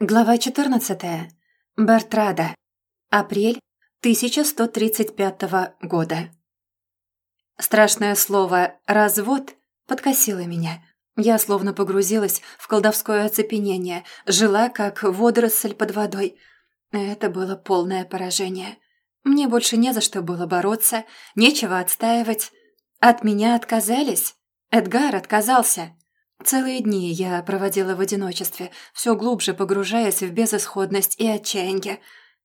Глава 14. Бертрада. Апрель 1135 года. Страшное слово «развод» подкосило меня. Я словно погрузилась в колдовское оцепенение, жила как водоросль под водой. Это было полное поражение. Мне больше не за что было бороться, нечего отстаивать. От меня отказались. Эдгар отказался. Целые дни я проводила в одиночестве, все глубже погружаясь в безысходность и отчаяние.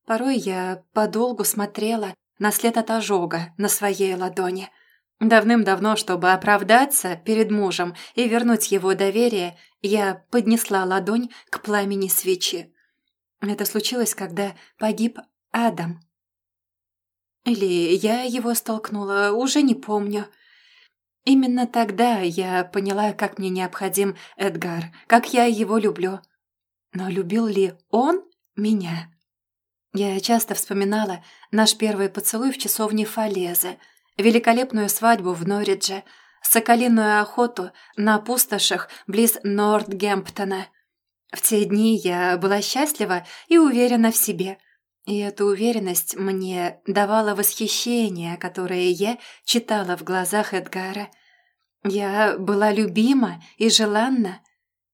Порой я подолгу смотрела на след от ожога на своей ладони. Давным-давно, чтобы оправдаться перед мужем и вернуть его доверие, я поднесла ладонь к пламени свечи. Это случилось, когда погиб Адам. Или я его столкнула, уже не помню. Именно тогда я поняла, как мне необходим Эдгар, как я его люблю. Но любил ли он меня? Я часто вспоминала наш первый поцелуй в часовне Фалезы, великолепную свадьбу в Норридже, соколиную охоту на пустошах близ Нортгемптона. В те дни я была счастлива и уверена в себе. И эта уверенность мне давала восхищение, которое я читала в глазах Эдгара. Я была любима и желанна,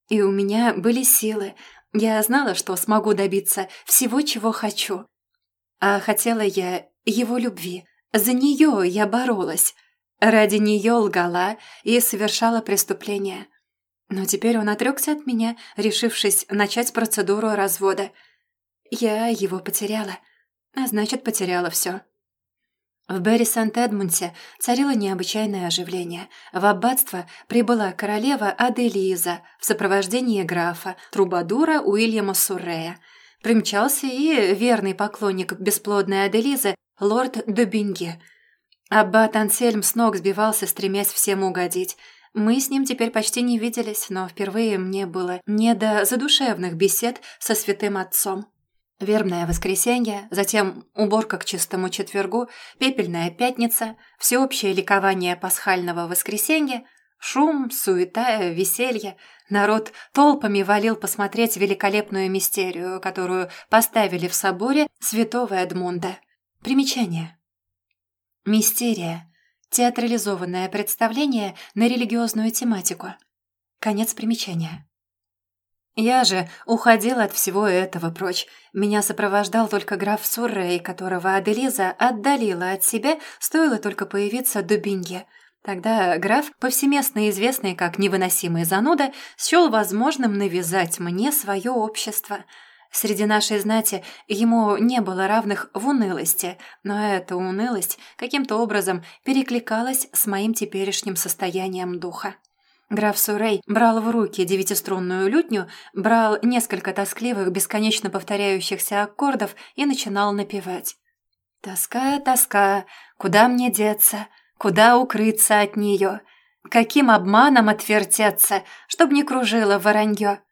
и у меня были силы. Я знала, что смогу добиться всего, чего хочу. А хотела я его любви. За нее я боролась. Ради нее лгала и совершала преступления. Но теперь он отрекся от меня, решившись начать процедуру развода. Я его потеряла, а значит, потеряла все. В Берри Сант-Эдмунте царило необычайное оживление. В аббатство прибыла королева Аделиза в сопровождении графа, трубадура Уильяма Суррея. Примчался и верный поклонник бесплодной Аделизы, лорд Дубинги. Аббат Ансельм с ног сбивался, стремясь всем угодить. Мы с ним теперь почти не виделись, но впервые мне было не до задушевных бесед со святым отцом. Вербное воскресенье, затем уборка к чистому четвергу, пепельная пятница, всеобщее ликование пасхального воскресенья, шум, суета, веселье. Народ толпами валил посмотреть великолепную мистерию, которую поставили в соборе святого Эдмунда. Примечание. Мистерия – театрализованное представление на религиозную тематику. Конец примечания. Я же уходила от всего этого прочь. Меня сопровождал только граф Суррей, которого Аделиза отдалила от себя, стоило только появиться Дубинге. Тогда граф, повсеместно известный как невыносимый зануда, счел возможным навязать мне свое общество. Среди нашей знати ему не было равных в унылости, но эта унылость каким-то образом перекликалась с моим теперешним состоянием духа. Граф Сурей брал в руки девятиструнную лютню, брал несколько тоскливых, бесконечно повторяющихся аккордов и начинал напевать. «Тоска, тоска, куда мне деться, куда укрыться от нее? Каким обманом отвертеться, чтоб не кружило воронье?»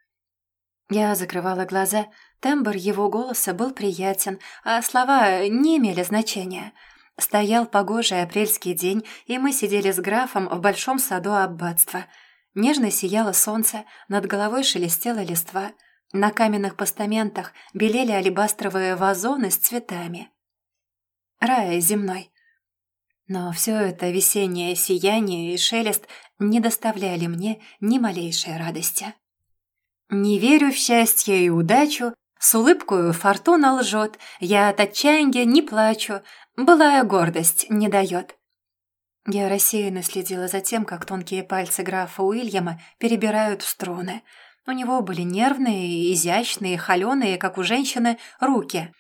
Я закрывала глаза, тембр его голоса был приятен, а слова не имели значения. Стоял погожий апрельский день, и мы сидели с графом в большом саду аббатства – Нежно сияло солнце, над головой шелестела листва. На каменных постаментах белели алебастровые вазоны с цветами. Рай земной. Но все это весеннее сияние и шелест не доставляли мне ни малейшей радости. «Не верю в счастье и удачу, с улыбкою фортуна лжет, я от отчаяния не плачу, былая гордость не дает». Я рассеянно следила за тем, как тонкие пальцы графа Уильяма перебирают струны. У него были нервные, изящные, холеные, как у женщины, руки.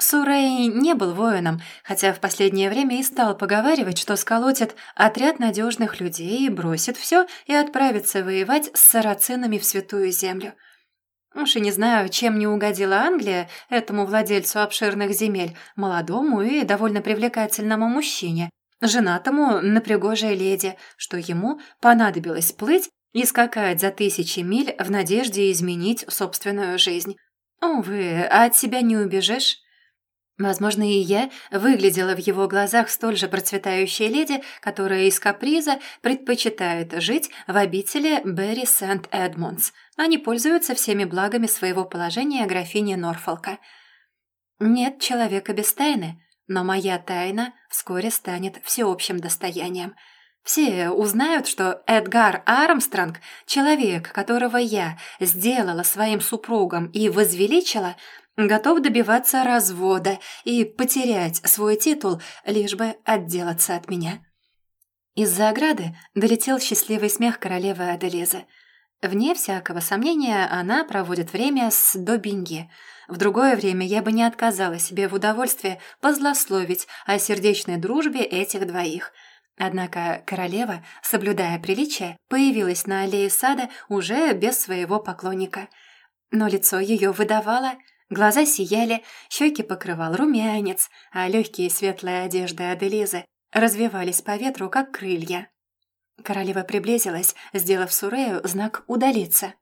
Сурей не был воином, хотя в последнее время и стал поговаривать, что сколотит отряд надежных людей, бросит все и отправится воевать с сарацинами в Святую Землю. Уж и не знаю, чем не угодила Англия этому владельцу обширных земель, молодому и довольно привлекательному мужчине, женатому на пригожей леди, что ему понадобилось плыть и скакать за тысячи миль в надежде изменить собственную жизнь. Увы, а от себя не убежишь. Возможно, и я выглядела в его глазах столь же процветающей леди, которая из каприза предпочитает жить в обители Берри Сент-Эдмундс, Они пользуются всеми благами своего положения графини Норфолка. Нет человека без тайны, но моя тайна вскоре станет всеобщим достоянием. Все узнают, что Эдгар Армстронг, человек, которого я сделала своим супругом и возвеличила, готов добиваться развода и потерять свой титул, лишь бы отделаться от меня. Из-за ограды долетел счастливый смех королевы Аделизы. Вне всякого сомнения, она проводит время с Добинги – в другое время я бы не отказала себе в удовольствии позлословить о сердечной дружбе этих двоих. Однако королева, соблюдая приличие, появилась на аллее сада уже без своего поклонника. Но лицо ее выдавало, глаза сияли, щеки покрывал румянец, а легкие светлые одежды Аделизы развивались по ветру, как крылья. Королева приблизилась, сделав Сурею знак «удалиться».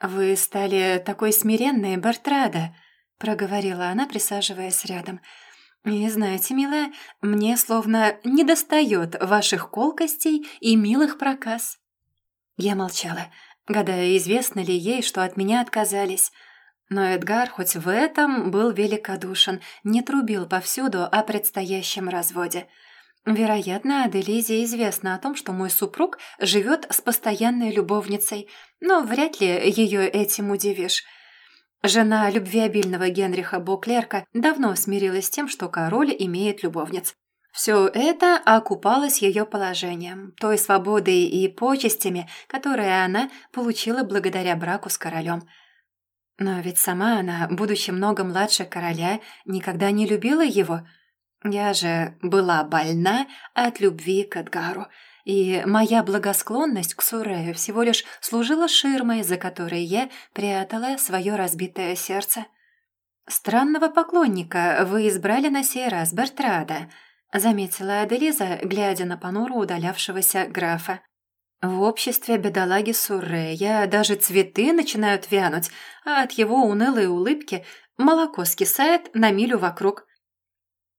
«Вы стали такой смиренной, Бартрада», — проговорила она, присаживаясь рядом. «И знаете, милая, мне словно недостает ваших колкостей и милых проказ». Я молчала, гадая, известно ли ей, что от меня отказались. Но Эдгар хоть в этом был великодушен, не трубил повсюду о предстоящем разводе — Вероятно, Аделизе известно о том, что мой супруг живет с постоянной любовницей, но вряд ли ее этим удивишь. Жена любвеобильного Генриха Боклерка давно смирилась с тем, что король имеет любовниц. Все это окупалось ее положением, той свободой и почестями, которые она получила благодаря браку с королем. Но ведь сама она, будучи много младше короля, никогда не любила его – я же была больна от любви к Эдгару, и моя благосклонность к Сурею всего лишь служила ширмой, за которой я прятала свое разбитое сердце. «Странного поклонника вы избрали на сей раз, Бертрада», — заметила Аделиза, глядя на понуру удалявшегося графа. В обществе бедолаги Сурея даже цветы начинают вянуть, а от его унылой улыбки молоко скисает на милю вокруг.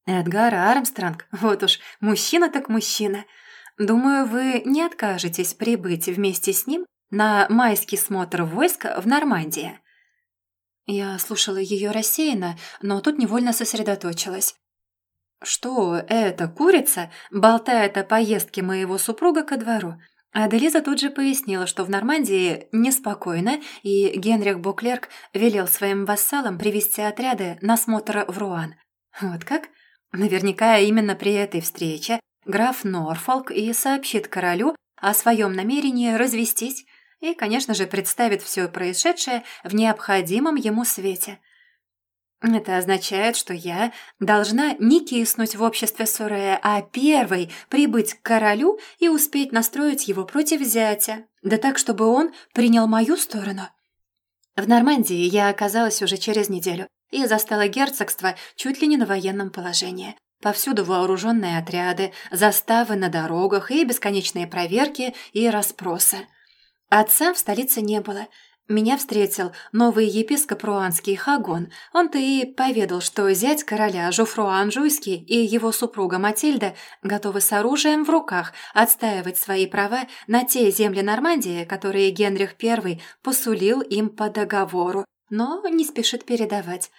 Эдгар Армстронг, вот уж, мужчина так мужчина. Думаю, вы не откажетесь прибыть вместе с ним на майский смотр войск в Нормандии. Я слушала ее рассеянно, но тут невольно сосредоточилась. Что эта курица болтает о поездке моего супруга ко двору? Аделиза тут же пояснила, что в Нормандии неспокойно, и Генрих Буклерк велел своим вассалам привести отряды на смотр в Руан. Вот как? Наверняка именно при этой встрече граф Норфолк и сообщит королю о своем намерении развестись и, конечно же, представит все происшедшее в необходимом ему свете. Это означает, что я должна не киснуть в обществе Сурея, а первой прибыть к королю и успеть настроить его против зятя, да так, чтобы он принял мою сторону. В Нормандии я оказалась уже через неделю, и застала герцогство чуть ли не на военном положении. Повсюду вооруженные отряды, заставы на дорогах и бесконечные проверки и расспросы. Отца в столице не было. Меня встретил новый епископ руанский Хагон. Он-то и поведал, что зять короля Жуфруа Анжуйский и его супруга Матильда готовы с оружием в руках отстаивать свои права на те земли Нормандии, которые Генрих I посулил им по договору, но не спешит передавать.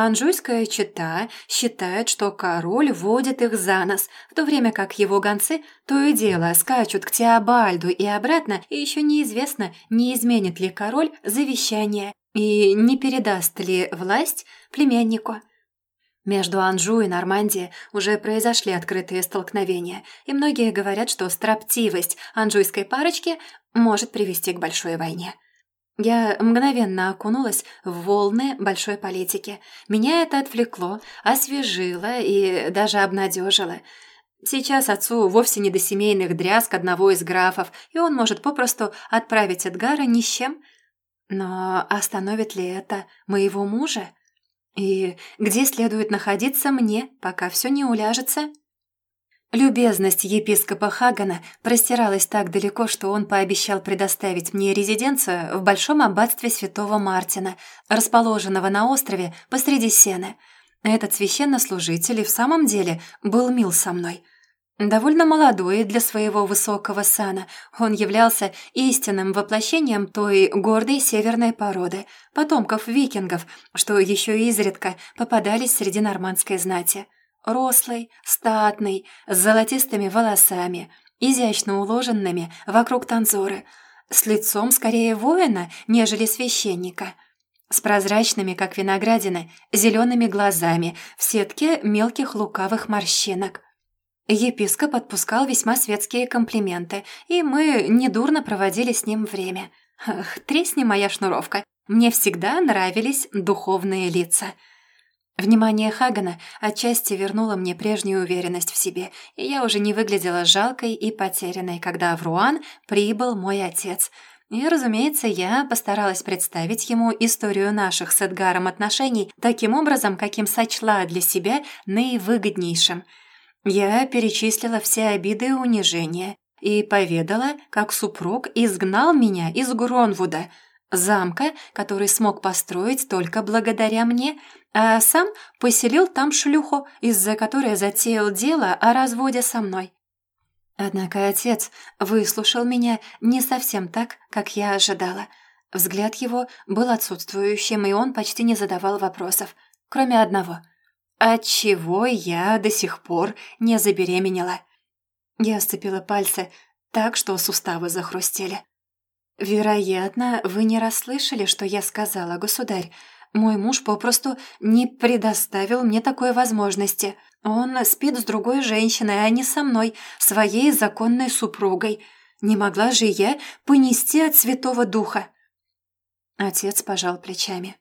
Анжуйская чета считает, что король водит их за нос, в то время как его гонцы то и дело скачут к Теобальду и обратно, и еще неизвестно, не изменит ли король завещание и не передаст ли власть племяннику. Между Анжу и Нормандией уже произошли открытые столкновения, и многие говорят, что строптивость анжуйской парочки может привести к большой войне. Я мгновенно окунулась в волны большой политики. Меня это отвлекло, освежило и даже обнадежило. Сейчас отцу вовсе не до семейных дрязг одного из графов, и он может попросту отправить Эдгара ни с чем. Но остановит ли это моего мужа? И где следует находиться мне, пока все не уляжется?» Любезность епископа Хагана простиралась так далеко, что он пообещал предоставить мне резиденцию в Большом аббатстве святого Мартина, расположенного на острове посреди сены. Этот священнослужитель и в самом деле был мил со мной. Довольно молодой для своего высокого сана, он являлся истинным воплощением той гордой северной породы, потомков викингов, что еще изредка попадались среди нормандской знати. Рослый, статный, с золотистыми волосами, изящно уложенными вокруг танзоры, с лицом скорее воина, нежели священника – с прозрачными, как виноградины, зелеными глазами в сетке мелких лукавых морщинок. Епископ отпускал весьма светские комплименты, и мы недурно проводили с ним время. Ах, тресни моя шнуровка. Мне всегда нравились духовные лица. Внимание Хагана отчасти вернуло мне прежнюю уверенность в себе, и я уже не выглядела жалкой и потерянной, когда в Руан прибыл мой отец. И, разумеется, я постаралась представить ему историю наших с Эдгаром отношений таким образом, каким сочла для себя наивыгоднейшим – я перечислила все обиды и унижения и поведала, как супруг изгнал меня из Гронвуда, замка, который смог построить только благодаря мне, а сам поселил там шлюху, из-за которой затеял дело о разводе со мной. Однако отец выслушал меня не совсем так, как я ожидала. Взгляд его был отсутствующим, и он почти не задавал вопросов, кроме одного — Отчего я до сих пор не забеременела? Я сцепила пальцы так, что суставы захрустели. «Вероятно, вы не расслышали, что я сказала, государь. Мой муж попросту не предоставил мне такой возможности. Он спит с другой женщиной, а не со мной, своей законной супругой. Не могла же я понести от Святого Духа?» Отец пожал плечами.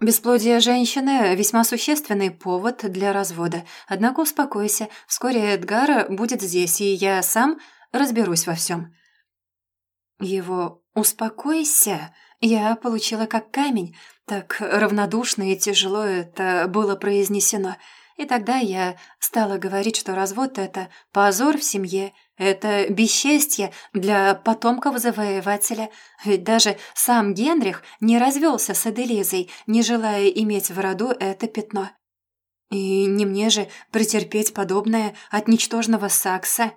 Бесплодие женщины – весьма существенный повод для развода. Однако успокойся, вскоре Эдгара будет здесь, и я сам разберусь во всем. Его «успокойся» я получила как камень, так равнодушно и тяжело это было произнесено. И тогда я стала говорить, что развод – это позор в семье – это бесчестье для потомков завоевателя, ведь даже сам Генрих не развелся с Аделизой, не желая иметь в роду это пятно. И не мне же претерпеть подобное от ничтожного Сакса,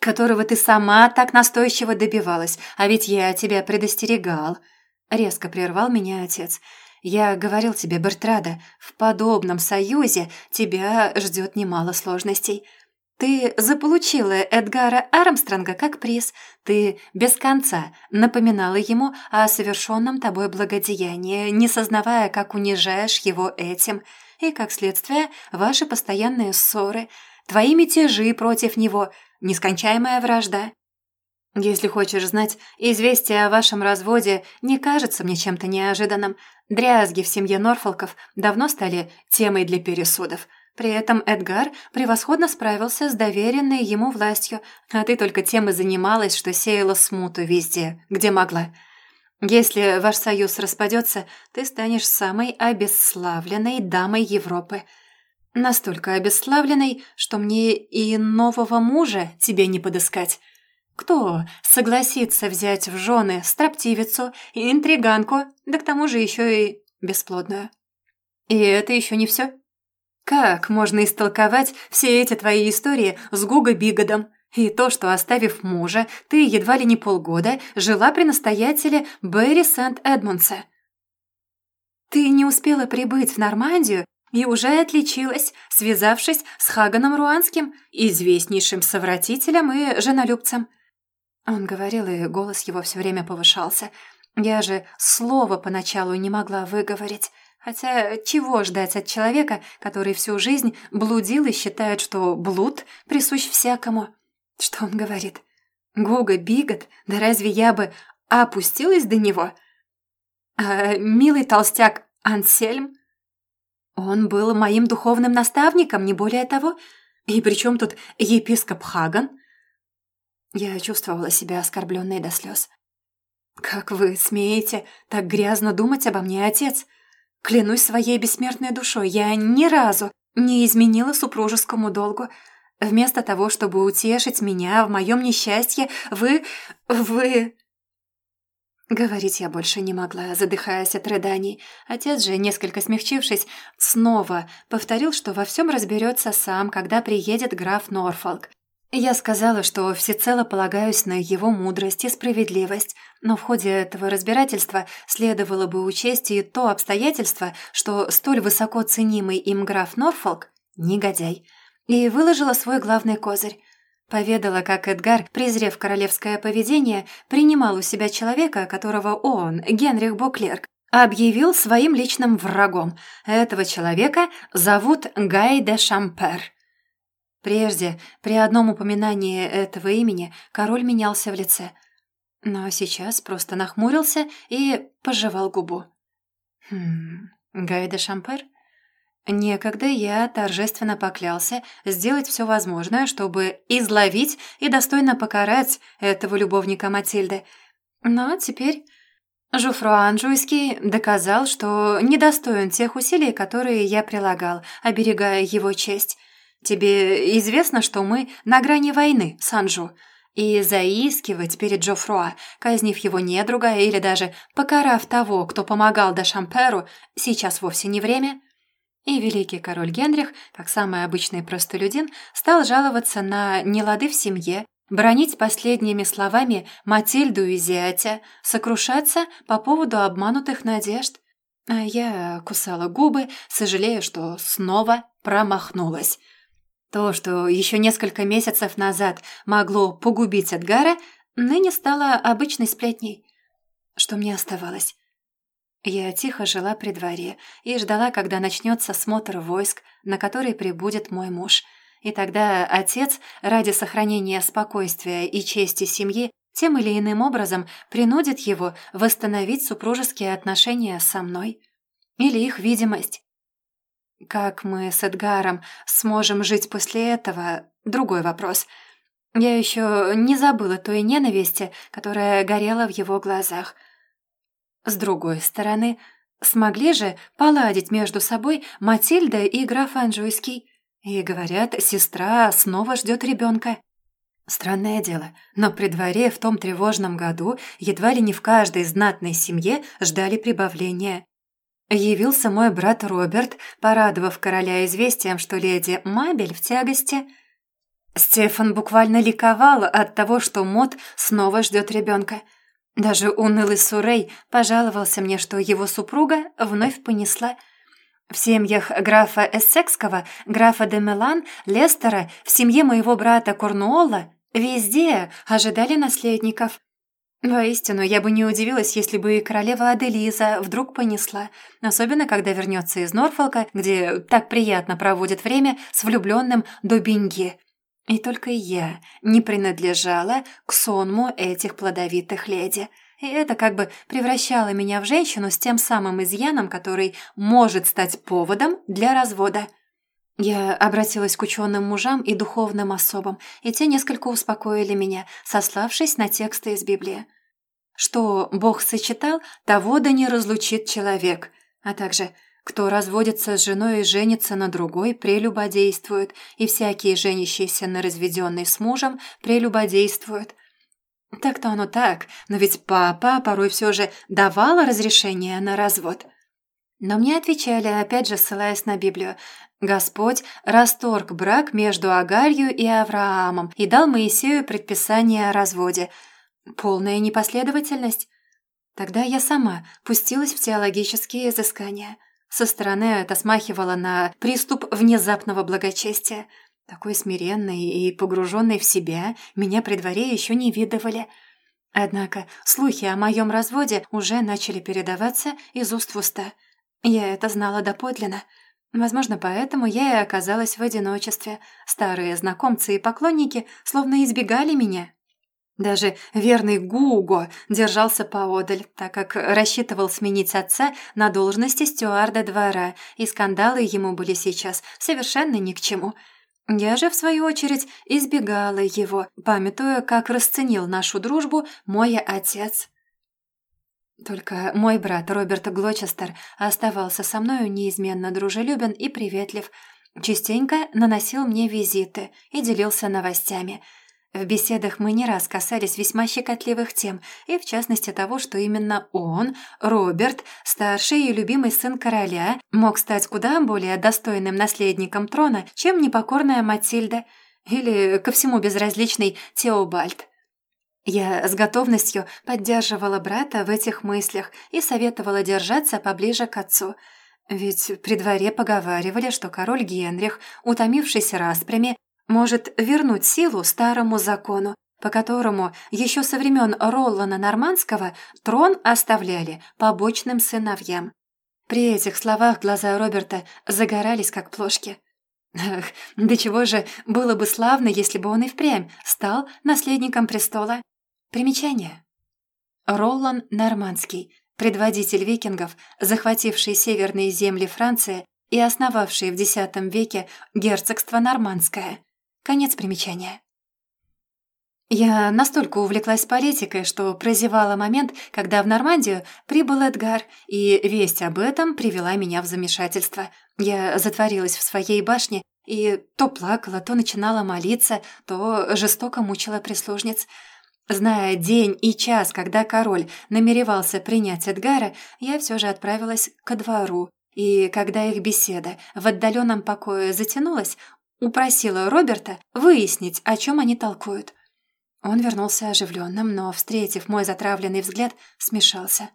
которого ты сама так настойчиво добивалась, а ведь я тебя предостерегал. Резко прервал меня отец. Я говорил тебе, Бертрада, в подобном союзе тебя ждет немало сложностей. Ты заполучила Эдгара Армстронга как приз. Ты без конца напоминала ему о совершенном тобой благодеянии, не сознавая, как унижаешь его этим. И, как следствие, ваши постоянные ссоры, твои мятежи против него, нескончаемая вражда. Если хочешь знать, известие о вашем разводе не кажется мне чем-то неожиданным. Дрязги в семье Норфолков давно стали темой для пересудов – при этом Эдгар превосходно справился с доверенной ему властью, а ты только тем и занималась, что сеяла смуту везде, где могла. Если ваш союз распадется, ты станешь самой обесславленной дамой Европы. Настолько обесславленной, что мне и нового мужа тебе не подыскать. Кто согласится взять в жены строптивицу и интриганку, да к тому же еще и бесплодную? И это еще не все. Как можно истолковать все эти твои истории с Гуго Бигодом? И то, что, оставив мужа, ты едва ли не полгода жила при настоятеле Берри Сент-Эдмундсе. Ты не успела прибыть в Нормандию и уже отличилась, связавшись с Хаганом Руанским, известнейшим совратителем и женолюбцем. Он говорил, и голос его все время повышался. Я же слова поначалу не могла выговорить. Хотя чего ждать от человека, который всю жизнь блудил и считает, что блуд присущ всякому? Что он говорит? Гуга Бигот? Да разве я бы опустилась до него? А милый толстяк Ансельм? Он был моим духовным наставником, не более того. И при чем тут епископ Хаган? Я чувствовала себя оскорбленной до слез. «Как вы смеете так грязно думать обо мне, отец?» Клянусь своей бессмертной душой, я ни разу не изменила супружескому долгу. Вместо того, чтобы утешить меня в моем несчастье, вы... вы...» Говорить я больше не могла, задыхаясь от рыданий. Отец же, несколько смягчившись, снова повторил, что во всем разберется сам, когда приедет граф Норфолк. Я сказала, что всецело полагаюсь на его мудрость и справедливость, но в ходе этого разбирательства следовало бы учесть и то обстоятельство, что столь высоко ценимый им граф Норфолк – негодяй, и выложила свой главный козырь. Поведала, как Эдгар, презрев королевское поведение, принимал у себя человека, которого он, Генрих Боклерк, объявил своим личным врагом. Этого человека зовут Гай де Шампер. Прежде, при одном упоминании этого имени, король менялся в лице. Но сейчас просто нахмурился и пожевал губу. «Хм... Гай Шампер?» Некогда я торжественно поклялся сделать все возможное, чтобы изловить и достойно покарать этого любовника Матильды. Но теперь Жуфруа Анжуйский доказал, что недостоин тех усилий, которые я прилагал, оберегая его честь. Тебе известно, что мы на грани войны с Анжу, и заискивать перед Жофруа, казнив его недруга или даже покарав того, кто помогал Дашамперу, сейчас вовсе не время – и великий король Генрих, как самый обычный простолюдин, стал жаловаться на нелады в семье, бронить последними словами Матильду и зятя, сокрушаться по поводу обманутых надежд. А я кусала губы, сожалея, что снова промахнулась. То, что еще несколько месяцев назад могло погубить Эдгара, ныне стало обычной сплетней. Что мне оставалось? Я тихо жила при дворе и ждала, когда начнется смотр войск, на который прибудет мой муж. И тогда отец, ради сохранения спокойствия и чести семьи, тем или иным образом принудит его восстановить супружеские отношения со мной. Или их видимость. Как мы с Эдгаром сможем жить после этого – другой вопрос. Я еще не забыла той ненависти, которая горела в его глазах – с другой стороны, смогли же поладить между собой Матильда и граф Анжуйский. И, говорят, сестра снова ждет ребенка. Странное дело, но при дворе в том тревожном году едва ли не в каждой знатной семье ждали прибавления. Явился мой брат Роберт, порадовав короля известием, что леди Мабель в тягости. Стефан буквально ликовал от того, что Мот снова ждет ребенка – даже унылый Сурей пожаловался мне, что его супруга вновь понесла. В семьях графа Эссекского, графа де Мелан, Лестера, в семье моего брата Корнуола везде ожидали наследников. Воистину, я бы не удивилась, если бы и королева Аделиза вдруг понесла, особенно когда вернется из Норфолка, где так приятно проводит время с влюбленным Дубинги. И только я не принадлежала к сонму этих плодовитых леди. И это как бы превращало меня в женщину с тем самым изъяном, который может стать поводом для развода. Я обратилась к ученым мужам и духовным особам, и те несколько успокоили меня, сославшись на тексты из Библии. Что Бог сочетал, того да не разлучит человек, а также – кто разводится с женой и женится на другой, прелюбодействует, и всякие женящиеся на разведенной с мужем прелюбодействуют. Так-то оно так, но ведь папа порой все же давала разрешение на развод. Но мне отвечали, опять же ссылаясь на Библию, Господь расторг брак между Агарью и Авраамом и дал Моисею предписание о разводе. Полная непоследовательность. Тогда я сама пустилась в теологические изыскания – со стороны это смахивало на приступ внезапного благочестия. Такой смиренный и погруженный в себя меня при дворе еще не видывали. Однако слухи о моем разводе уже начали передаваться из уст в уста. Я это знала доподлинно. Возможно, поэтому я и оказалась в одиночестве. Старые знакомцы и поклонники словно избегали меня. Даже верный Гуго держался поодаль, так как рассчитывал сменить отца на должности стюарда двора, и скандалы ему были сейчас совершенно ни к чему. Я же, в свою очередь, избегала его, памятуя, как расценил нашу дружбу мой отец. Только мой брат Роберт Глочестер оставался со мною неизменно дружелюбен и приветлив, частенько наносил мне визиты и делился новостями – В беседах мы не раз касались весьма щекотливых тем, и в частности того, что именно он, Роберт, старший и любимый сын короля, мог стать куда более достойным наследником трона, чем непокорная Матильда или ко всему безразличный Теобальд. Я с готовностью поддерживала брата в этих мыслях и советовала держаться поближе к отцу – ведь при дворе поговаривали, что король Генрих, утомившись распрями, может вернуть силу старому закону, по которому еще со времен Роллана Нормандского трон оставляли побочным сыновьям. При этих словах глаза Роберта загорались, как плошки. Ах, да чего же было бы славно, если бы он и впрямь стал наследником престола. Примечание. Роллан Нормандский, предводитель викингов, захвативший северные земли Франции и основавший в X веке герцогство Нормандское. Конец примечания. Я настолько увлеклась политикой, что прозевала момент, когда в Нормандию прибыл Эдгар, и весть об этом привела меня в замешательство. Я затворилась в своей башне и то плакала, то начинала молиться, то жестоко мучила прислужниц – Зная день и час, когда король намеревался принять Эдгара, я все же отправилась ко двору, и когда их беседа в отдаленном покое затянулась, упросила Роберта выяснить, о чем они толкуют. Он вернулся оживленным, но, встретив мой затравленный взгляд, смешался.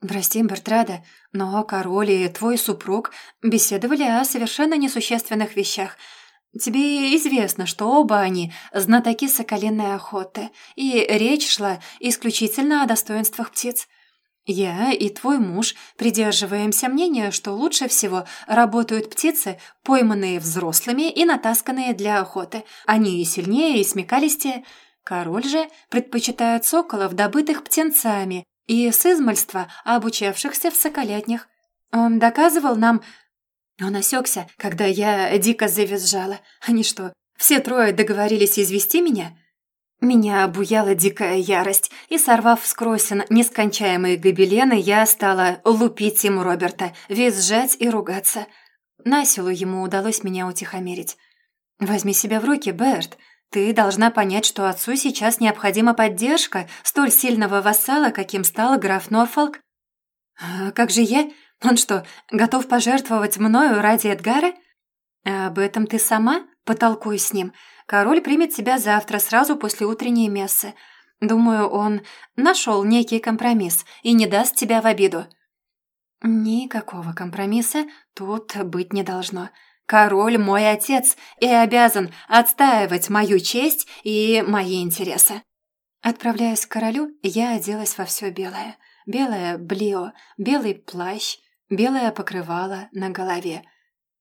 «Прости, Бертрада, но король и твой супруг беседовали о совершенно несущественных вещах — Тебе известно, что оба они знатоки соколиной охоты, и речь шла исключительно о достоинствах птиц. Я и твой муж придерживаемся мнения, что лучше всего работают птицы, пойманные взрослыми и натасканные для охоты. Они и сильнее, и смекалистее. Король же предпочитает соколов, добытых птенцами, и с измальства обучавшихся в соколятнях. Он доказывал нам, он осекся, когда я дико завизжала. Они что, все трое договорились извести меня? Меня обуяла дикая ярость, и, сорвав с кросен нескончаемые гобелены, я стала лупить ему Роберта, визжать и ругаться. Насилу ему удалось меня утихомирить. «Возьми себя в руки, Берт. Ты должна понять, что отцу сейчас необходима поддержка столь сильного вассала, каким стал граф Норфолк. А как же я? Он что, готов пожертвовать мною ради Эдгара? Об этом ты сама потолкуй с ним. Король примет тебя завтра, сразу после утренней мессы. Думаю, он нашел некий компромисс и не даст тебя в обиду». «Никакого компромисса тут быть не должно. Король мой отец и обязан отстаивать мою честь и мои интересы». Отправляясь к королю, я оделась во все белое. Белое блио, белый плащ, белое покрывало на голове.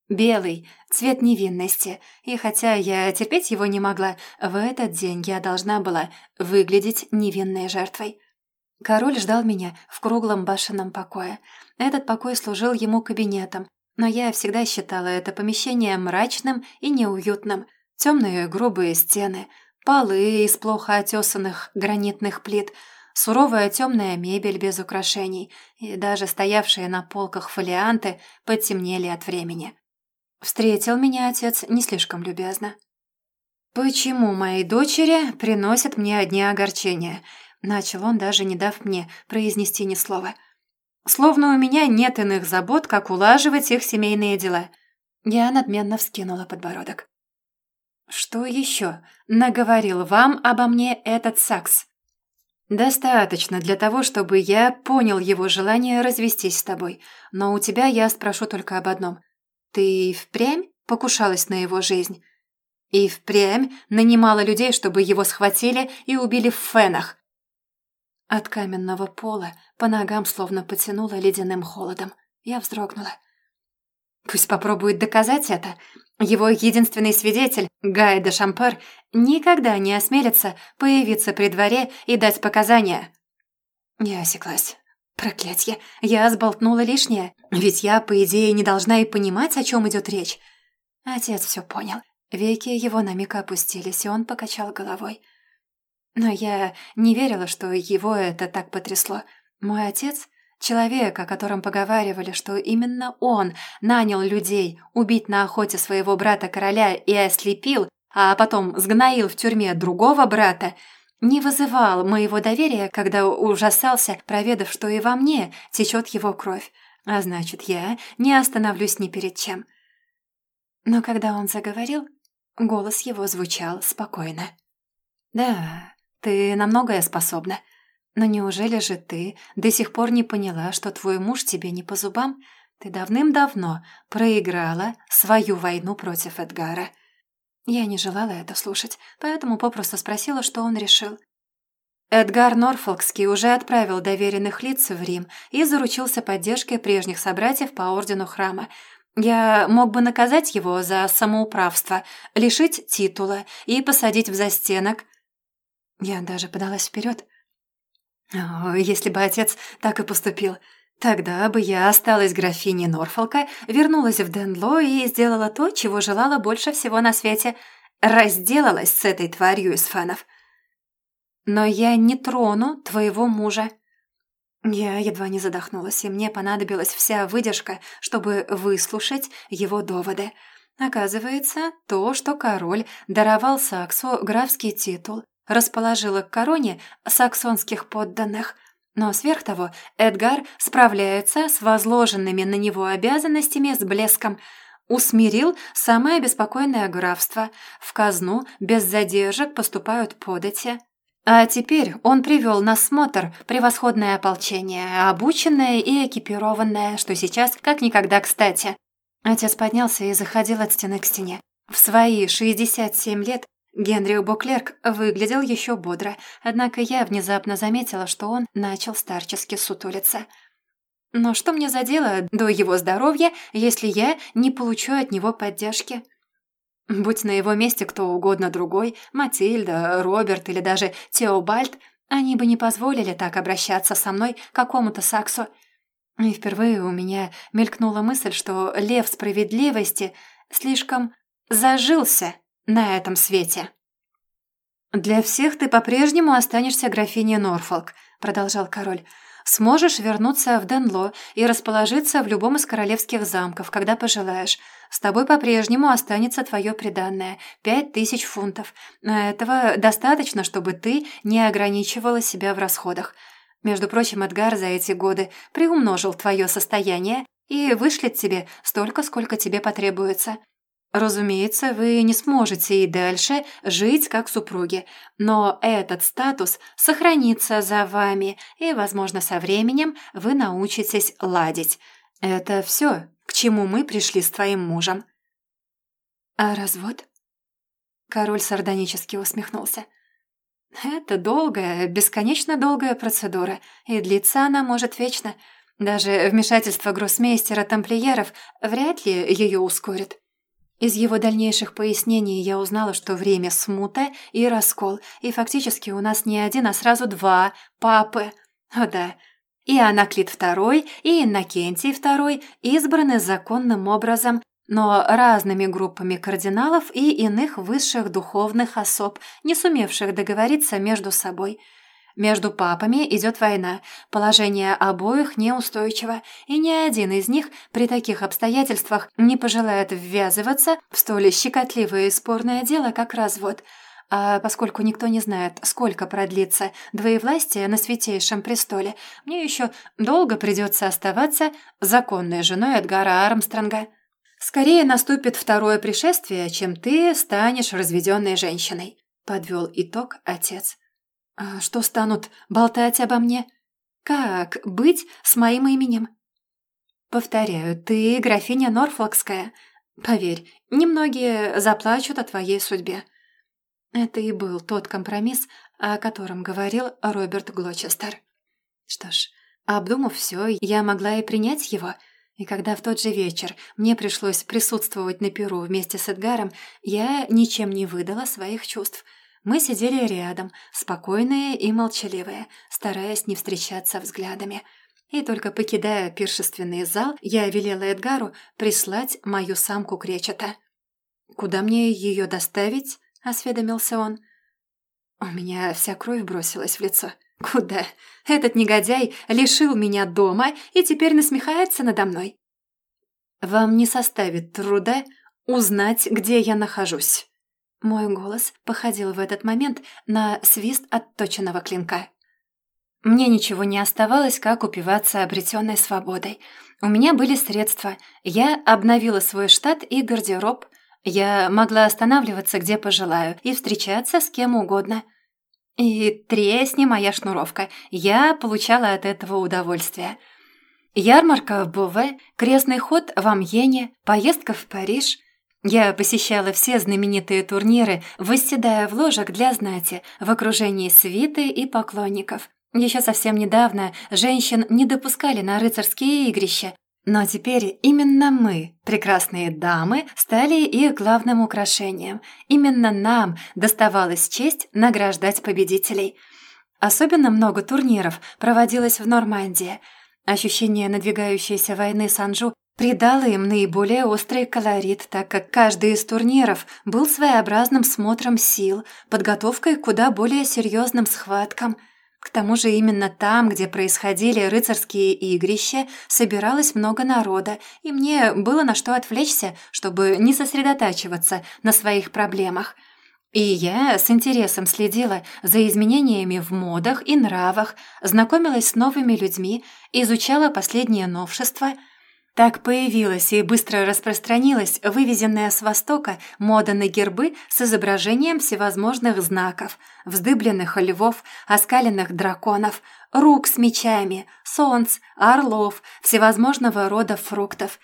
Белый, цвет невинности, и хотя я терпеть его не могла, в этот день я должна была выглядеть невинной жертвой. Король ждал меня в круглом башенном покое. Этот покой служил ему кабинетом, но я всегда считала это помещение мрачным и неуютным. Темные грубые стены, полы из плохо отесанных гранитных плит — суровая темная мебель без украшений, и даже стоявшие на полках фолианты потемнели от времени. Встретил меня отец не слишком любезно. «Почему мои дочери приносят мне одни огорчения?» Начал он, даже не дав мне произнести ни слова. «Словно у меня нет иных забот, как улаживать их семейные дела». Я надменно вскинула подбородок. «Что еще наговорил вам обо мне этот Сакс?» «Достаточно для того, чтобы я понял его желание развестись с тобой. Но у тебя я спрошу только об одном. Ты впрямь покушалась на его жизнь? И впрямь нанимала людей, чтобы его схватили и убили в фенах?» От каменного пола по ногам словно потянуло ледяным холодом. Я вздрогнула. Пусть попробует доказать это. Его единственный свидетель, Гай де Шампер, никогда не осмелится появиться при дворе и дать показания. Я осеклась. Проклятье, я сболтнула лишнее, ведь я, по идее, не должна и понимать, о чем идет речь. Отец все понял. Веки его на миг опустились, и он покачал головой. Но я не верила, что его это так потрясло. Мой отец Человек, о котором поговаривали, что именно он нанял людей убить на охоте своего брата-короля и ослепил, а потом сгноил в тюрьме другого брата, не вызывал моего доверия, когда ужасался, проведав, что и во мне течет его кровь. А значит, я не остановлюсь ни перед чем. Но когда он заговорил, голос его звучал спокойно. «Да, ты на многое способна. Но неужели же ты до сих пор не поняла, что твой муж тебе не по зубам? Ты давным-давно проиграла свою войну против Эдгара». Я не желала это слушать, поэтому попросту спросила, что он решил. Эдгар Норфолкский уже отправил доверенных лиц в Рим и заручился поддержкой прежних собратьев по ордену храма. Я мог бы наказать его за самоуправство, лишить титула и посадить в застенок. Я даже подалась вперед. О, если бы отец так и поступил, тогда бы я осталась графиней Норфолка, вернулась в Денло и сделала то, чего желала больше всего на свете — разделалась с этой тварью из фанов. Но я не трону твоего мужа. Я едва не задохнулась, и мне понадобилась вся выдержка, чтобы выслушать его доводы. Оказывается, то, что король даровал Саксу графский титул, расположила к короне саксонских подданных. Но сверх того, Эдгар справляется с возложенными на него обязанностями с блеском – Усмирил самое беспокойное графство. В казну без задержек поступают подати. А теперь он привел на смотр превосходное ополчение, обученное и экипированное, что сейчас как никогда кстати. Отец поднялся и заходил от стены к стене. В свои 67 лет Генри Буклерк выглядел еще бодро, однако я внезапно заметила, что он начал старчески сутулиться. Но что мне за дело до его здоровья, если я не получу от него поддержки? Будь на его месте кто угодно другой, Матильда, Роберт или даже Теобальд, они бы не позволили так обращаться со мной какому-то саксу. И впервые у меня мелькнула мысль, что лев справедливости слишком зажился на этом свете. «Для всех ты по-прежнему останешься графиней Норфолк», — продолжал король сможешь вернуться в Денло и расположиться в любом из королевских замков, когда пожелаешь. С тобой по-прежнему останется твое приданное – пять тысяч фунтов. Этого достаточно, чтобы ты не ограничивала себя в расходах. Между прочим, Эдгар за эти годы приумножил твое состояние и вышлет тебе столько, сколько тебе потребуется. Разумеется, вы не сможете и дальше жить как супруги, но этот статус сохранится за вами, и, возможно, со временем вы научитесь ладить. Это все, к чему мы пришли с твоим мужем». «А развод?» Король сардонически усмехнулся. «Это долгая, бесконечно долгая процедура, и длится она может вечно. Даже вмешательство гроссмейстера тамплиеров вряд ли ее ускорит». Из его дальнейших пояснений я узнала, что время смута и раскол, и фактически у нас не один, а сразу два папы. О да, и Анаклит II, и Иннокентий II избраны законным образом, но разными группами кардиналов и иных высших духовных особ, не сумевших договориться между собой – между папами идет война, положение обоих неустойчиво, и ни один из них при таких обстоятельствах не пожелает ввязываться в столь щекотливое и спорное дело, как развод. А поскольку никто не знает, сколько продлится двоевластие на Святейшем престоле, мне еще долго придется оставаться законной женой Эдгара Армстронга. Скорее наступит второе пришествие, чем ты станешь разведенной женщиной», — подвел итог отец. А что станут болтать обо мне? Как быть с моим именем? Повторяю, ты графиня Норфолкская. Поверь, немногие заплачут о твоей судьбе. Это и был тот компромисс, о котором говорил Роберт Глочестер. Что ж, обдумав все, я могла и принять его. И когда в тот же вечер мне пришлось присутствовать на перу вместе с Эдгаром, я ничем не выдала своих чувств – мы сидели рядом, спокойные и молчаливые, стараясь не встречаться взглядами. И только покидая пиршественный зал, я велела Эдгару прислать мою самку Кречета. «Куда мне ее доставить?» — осведомился он. У меня вся кровь бросилась в лицо. «Куда? Этот негодяй лишил меня дома и теперь насмехается надо мной». «Вам не составит труда узнать, где я нахожусь». Мой голос походил в этот момент на свист отточенного клинка. Мне ничего не оставалось, как упиваться обретенной свободой. У меня были средства. Я обновила свой штат и гардероб. Я могла останавливаться, где пожелаю, и встречаться с кем угодно. И тресни моя шнуровка. Я получала от этого удовольствие. Ярмарка в Буве, крестный ход в Амьене, поездка в Париж. Я посещала все знаменитые турниры, восседая в ложах для знати, в окружении свиты и поклонников. Еще совсем недавно женщин не допускали на рыцарские игрища, но теперь именно мы, прекрасные дамы, стали их главным украшением. Именно нам доставалась честь награждать победителей. Особенно много турниров проводилось в Нормандии. Ощущение надвигающейся войны с Анжу придало им наиболее острый колорит, так как каждый из турниров был своеобразным смотром сил, подготовкой к куда более серьезным схваткам – к тому же именно там, где происходили рыцарские игрища, собиралось много народа, и мне было на что отвлечься, чтобы не сосредотачиваться на своих проблемах. И я с интересом следила за изменениями в модах и нравах, знакомилась с новыми людьми, изучала последние новшества – так появилась и быстро распространилась вывезенная с Востока мода на гербы с изображением всевозможных знаков, вздыбленных львов, оскаленных драконов, рук с мечами, солнц, орлов, всевозможного рода фруктов.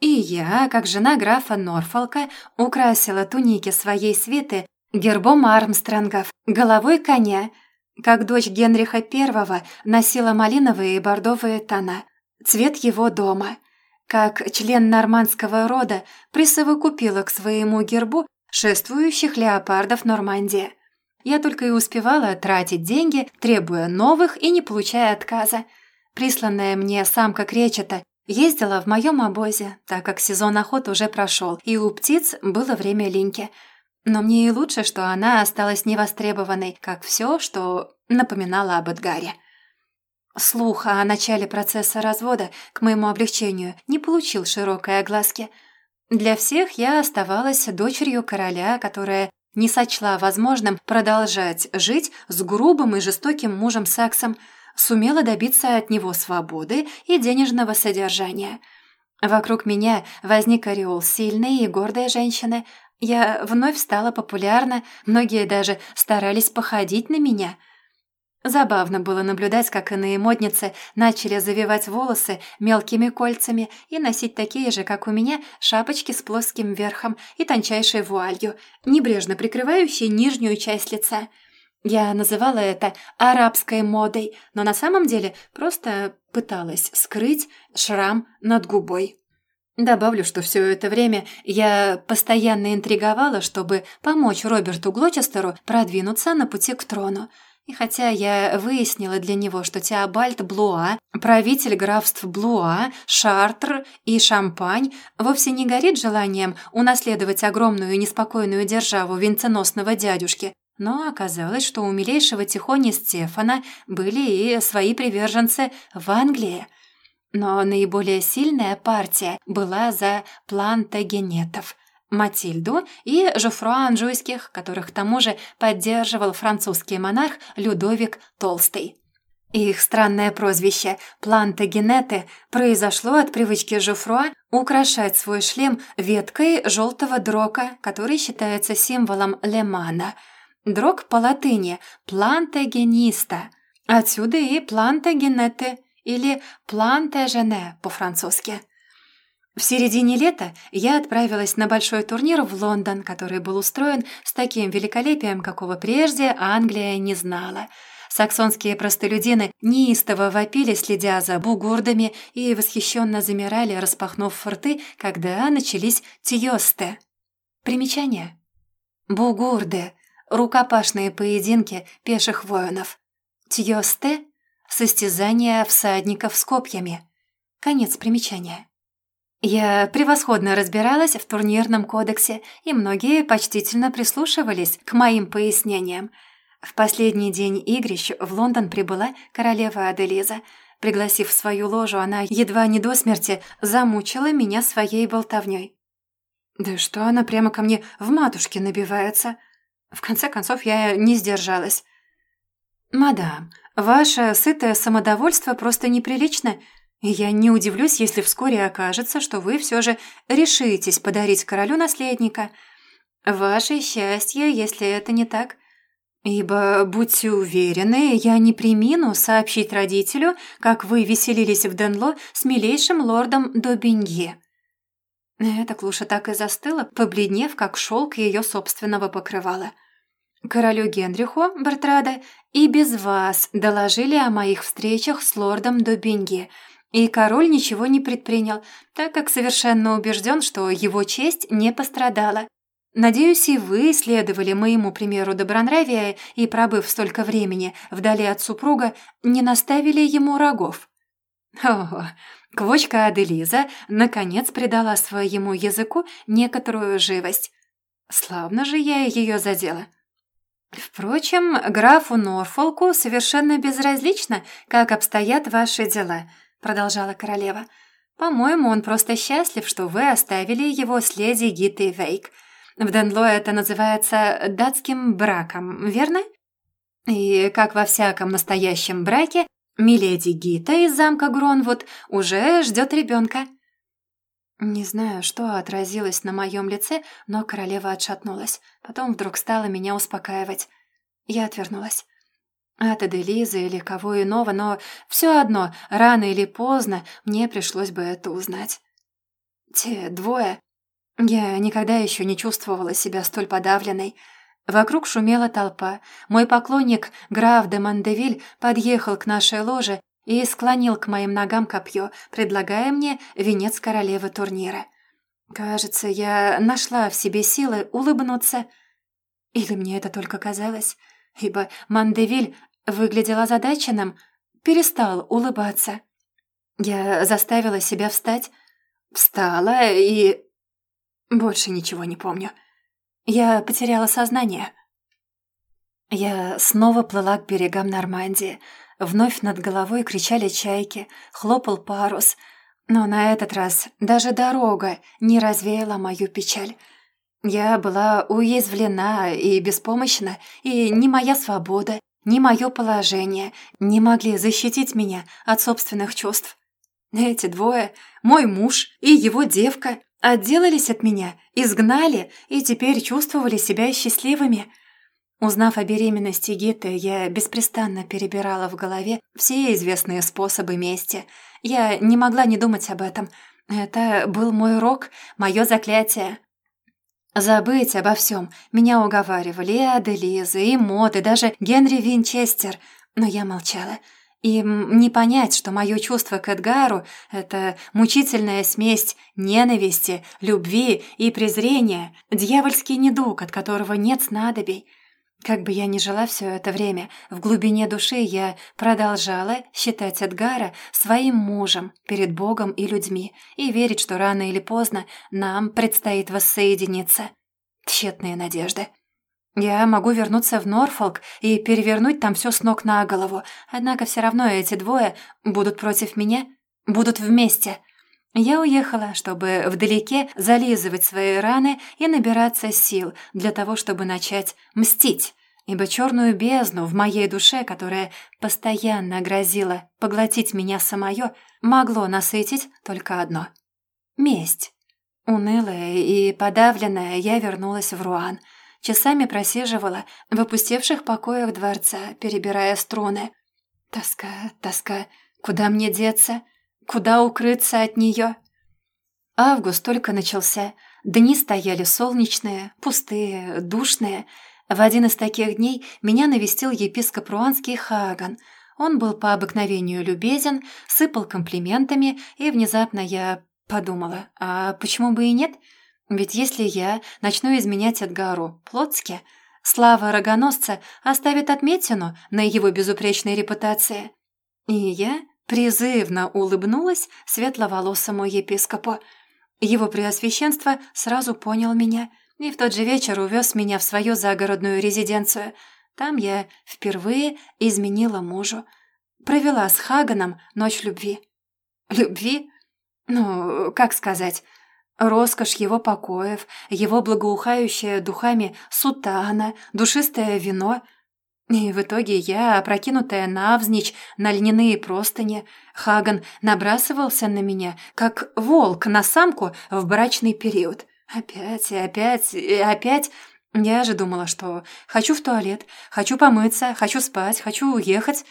И я, как жена графа Норфолка, украсила туники своей свиты гербом Армстронгов, головой коня, как дочь Генриха I носила малиновые и бордовые тона, цвет его дома – как член нормандского рода присовокупила к своему гербу шествующих леопардов Нормандии. Я только и успевала тратить деньги, требуя новых и не получая отказа. Присланная мне самка кречета ездила в моем обозе, так как сезон охот уже прошел, и у птиц было время линьки. Но мне и лучше, что она осталась невостребованной, как все, что напоминало об Эдгаре. Слух о начале процесса развода, к моему облегчению, не получил широкой огласки. Для всех я оставалась дочерью короля, которая не сочла возможным продолжать жить с грубым и жестоким мужем Саксом, сумела добиться от него свободы и денежного содержания. Вокруг меня возник ореол сильной и гордой женщины. Я вновь стала популярна, многие даже старались походить на меня – Забавно было наблюдать, как иные модницы начали завивать волосы мелкими кольцами и носить такие же, как у меня, шапочки с плоским верхом и тончайшей вуалью, небрежно прикрывающей нижнюю часть лица. Я называла это арабской модой, но на самом деле просто пыталась скрыть шрам над губой. Добавлю, что все это время я постоянно интриговала, чтобы помочь Роберту Глочестеру продвинуться на пути к трону – и хотя я выяснила для него, что Теобальд Блуа, правитель графств Блуа, Шартр и Шампань, вовсе не горит желанием унаследовать огромную и неспокойную державу венценосного дядюшки, но оказалось, что у милейшего Тихони Стефана были и свои приверженцы в Англии. Но наиболее сильная партия была за плантагенетов – Матильду и Жофруа Анжуйских, которых к тому же поддерживал французский монарх Людовик Толстый. Их странное прозвище «плантагенеты» произошло от привычки Жофруа украшать свой шлем веткой желтого дрока, который считается символом Лемана. Дрок по латыни «плантагениста». Отсюда и «плантагенеты» или «плантагене» по-французски – в середине лета я отправилась на большой турнир в Лондон, который был устроен с таким великолепием, какого прежде Англия не знала. Саксонские простолюдины неистово вопили, следя за бугурдами, и восхищенно замирали, распахнув форты, когда начались тьосты. Примечание. Бугурды – рукопашные поединки пеших воинов. Тьосты – состязания всадников с копьями. Конец примечания. Я превосходно разбиралась в турнирном кодексе, и многие почтительно прислушивались к моим пояснениям. В последний день игрищ в Лондон прибыла королева Аделиза. Пригласив в свою ложу, она едва не до смерти замучила меня своей болтовней. Да что она прямо ко мне в матушке набивается? В конце концов, я не сдержалась. «Мадам, ваше сытое самодовольство просто неприлично, я не удивлюсь, если вскоре окажется, что вы все же решитесь подарить королю наследника. Ваше счастье, если это не так. Ибо, будьте уверены, я не примину сообщить родителю, как вы веселились в Денло с милейшим лордом Добинье». Эта клуша так и застыла, побледнев, как шелк ее собственного покрывала. Королю Генриху, Бартрада, и без вас доложили о моих встречах с лордом Добинги, и король ничего не предпринял, так как совершенно убежден, что его честь не пострадала. Надеюсь, и вы следовали моему примеру добронравия и, пробыв столько времени вдали от супруга, не наставили ему рогов. Ого, квочка Аделиза наконец придала своему языку некоторую живость. Славно же я ее задела. «Впрочем, графу Норфолку совершенно безразлично, как обстоят ваши дела», — продолжала королева. «По-моему, он просто счастлив, что вы оставили его с леди Гитой Вейк. В Денло это называется датским браком, верно? И, как во всяком настоящем браке, миледи Гита из замка Гронвуд уже ждет ребенка». Не знаю, что отразилось на моем лице, но королева отшатнулась. Потом вдруг стала меня успокаивать. Я отвернулась. От Эделизы или кого иного, но все одно, рано или поздно мне пришлось бы это узнать. Те двое... Я никогда еще не чувствовала себя столь подавленной. Вокруг шумела толпа. Мой поклонник, граф де Мандевиль, подъехал к нашей ложе и склонил к моим ногам копье, предлагая мне венец королевы турнира. Кажется, я нашла в себе силы улыбнуться. Или мне это только казалось, ибо Мандевиль выглядел озадаченным, перестал улыбаться. Я заставила себя встать, встала и... Больше ничего не помню. Я потеряла сознание. Я снова плыла к берегам Нормандии, Вновь над головой кричали чайки, хлопал парус. Но на этот раз даже дорога не развеяла мою печаль. Я была уязвлена и беспомощна, и ни моя свобода, ни мое положение не могли защитить меня от собственных чувств. Эти двое, мой муж и его девка, отделались от меня, изгнали и теперь чувствовали себя счастливыми – Узнав о беременности Гиты, я беспрестанно перебирала в голове все известные способы мести. Я не могла не думать об этом. Это был мой рок, мое заклятие. Забыть обо всем. Меня уговаривали и Аделиза, и Мод, и даже Генри Винчестер. Но я молчала. Им не понять, что мое чувство к Эдгару — это мучительная смесь ненависти, любви и презрения, дьявольский недуг, от которого нет снадобий. Как бы я ни жила все это время, в глубине души я продолжала считать Эдгара своим мужем перед Богом и людьми и верить, что рано или поздно нам предстоит воссоединиться. Тщетные надежды. Я могу вернуться в Норфолк и перевернуть там все с ног на голову, однако все равно эти двое будут против меня, будут вместе. Я уехала, чтобы вдалеке зализывать свои раны и набираться сил для того, чтобы начать мстить, ибо черную бездну в моей душе, которая постоянно грозила поглотить меня самое, могло насытить только одно — месть. Унылая и подавленная, я вернулась в Руан. Часами просиживала в опустевших покоях дворца, перебирая струны. Тоска, тоска, куда мне деться? Куда укрыться от нее? Август только начался. Дни стояли солнечные, пустые, душные. В один из таких дней меня навестил епископ Руанский Хаган. Он был по обыкновению любезен, сыпал комплиментами, и внезапно я подумала, а почему бы и нет? Ведь если я начну изменять Эдгару Плотске, слава рогоносца оставит отметину на его безупречной репутации. И я Призывно улыбнулась светловолосому епископу. Его преосвященство сразу понял меня и в тот же вечер увез меня в свою загородную резиденцию. Там я впервые изменила мужу. Провела с Хаганом ночь любви. Любви? Ну, как сказать? Роскошь его покоев, его благоухающая духами сутана, душистое вино. И в итоге я, опрокинутая навзничь на льняные простыни, Хаган набрасывался на меня, как волк на самку в брачный период. Опять и опять и опять... Я же думала, что хочу в туалет, хочу помыться, хочу спать, хочу уехать.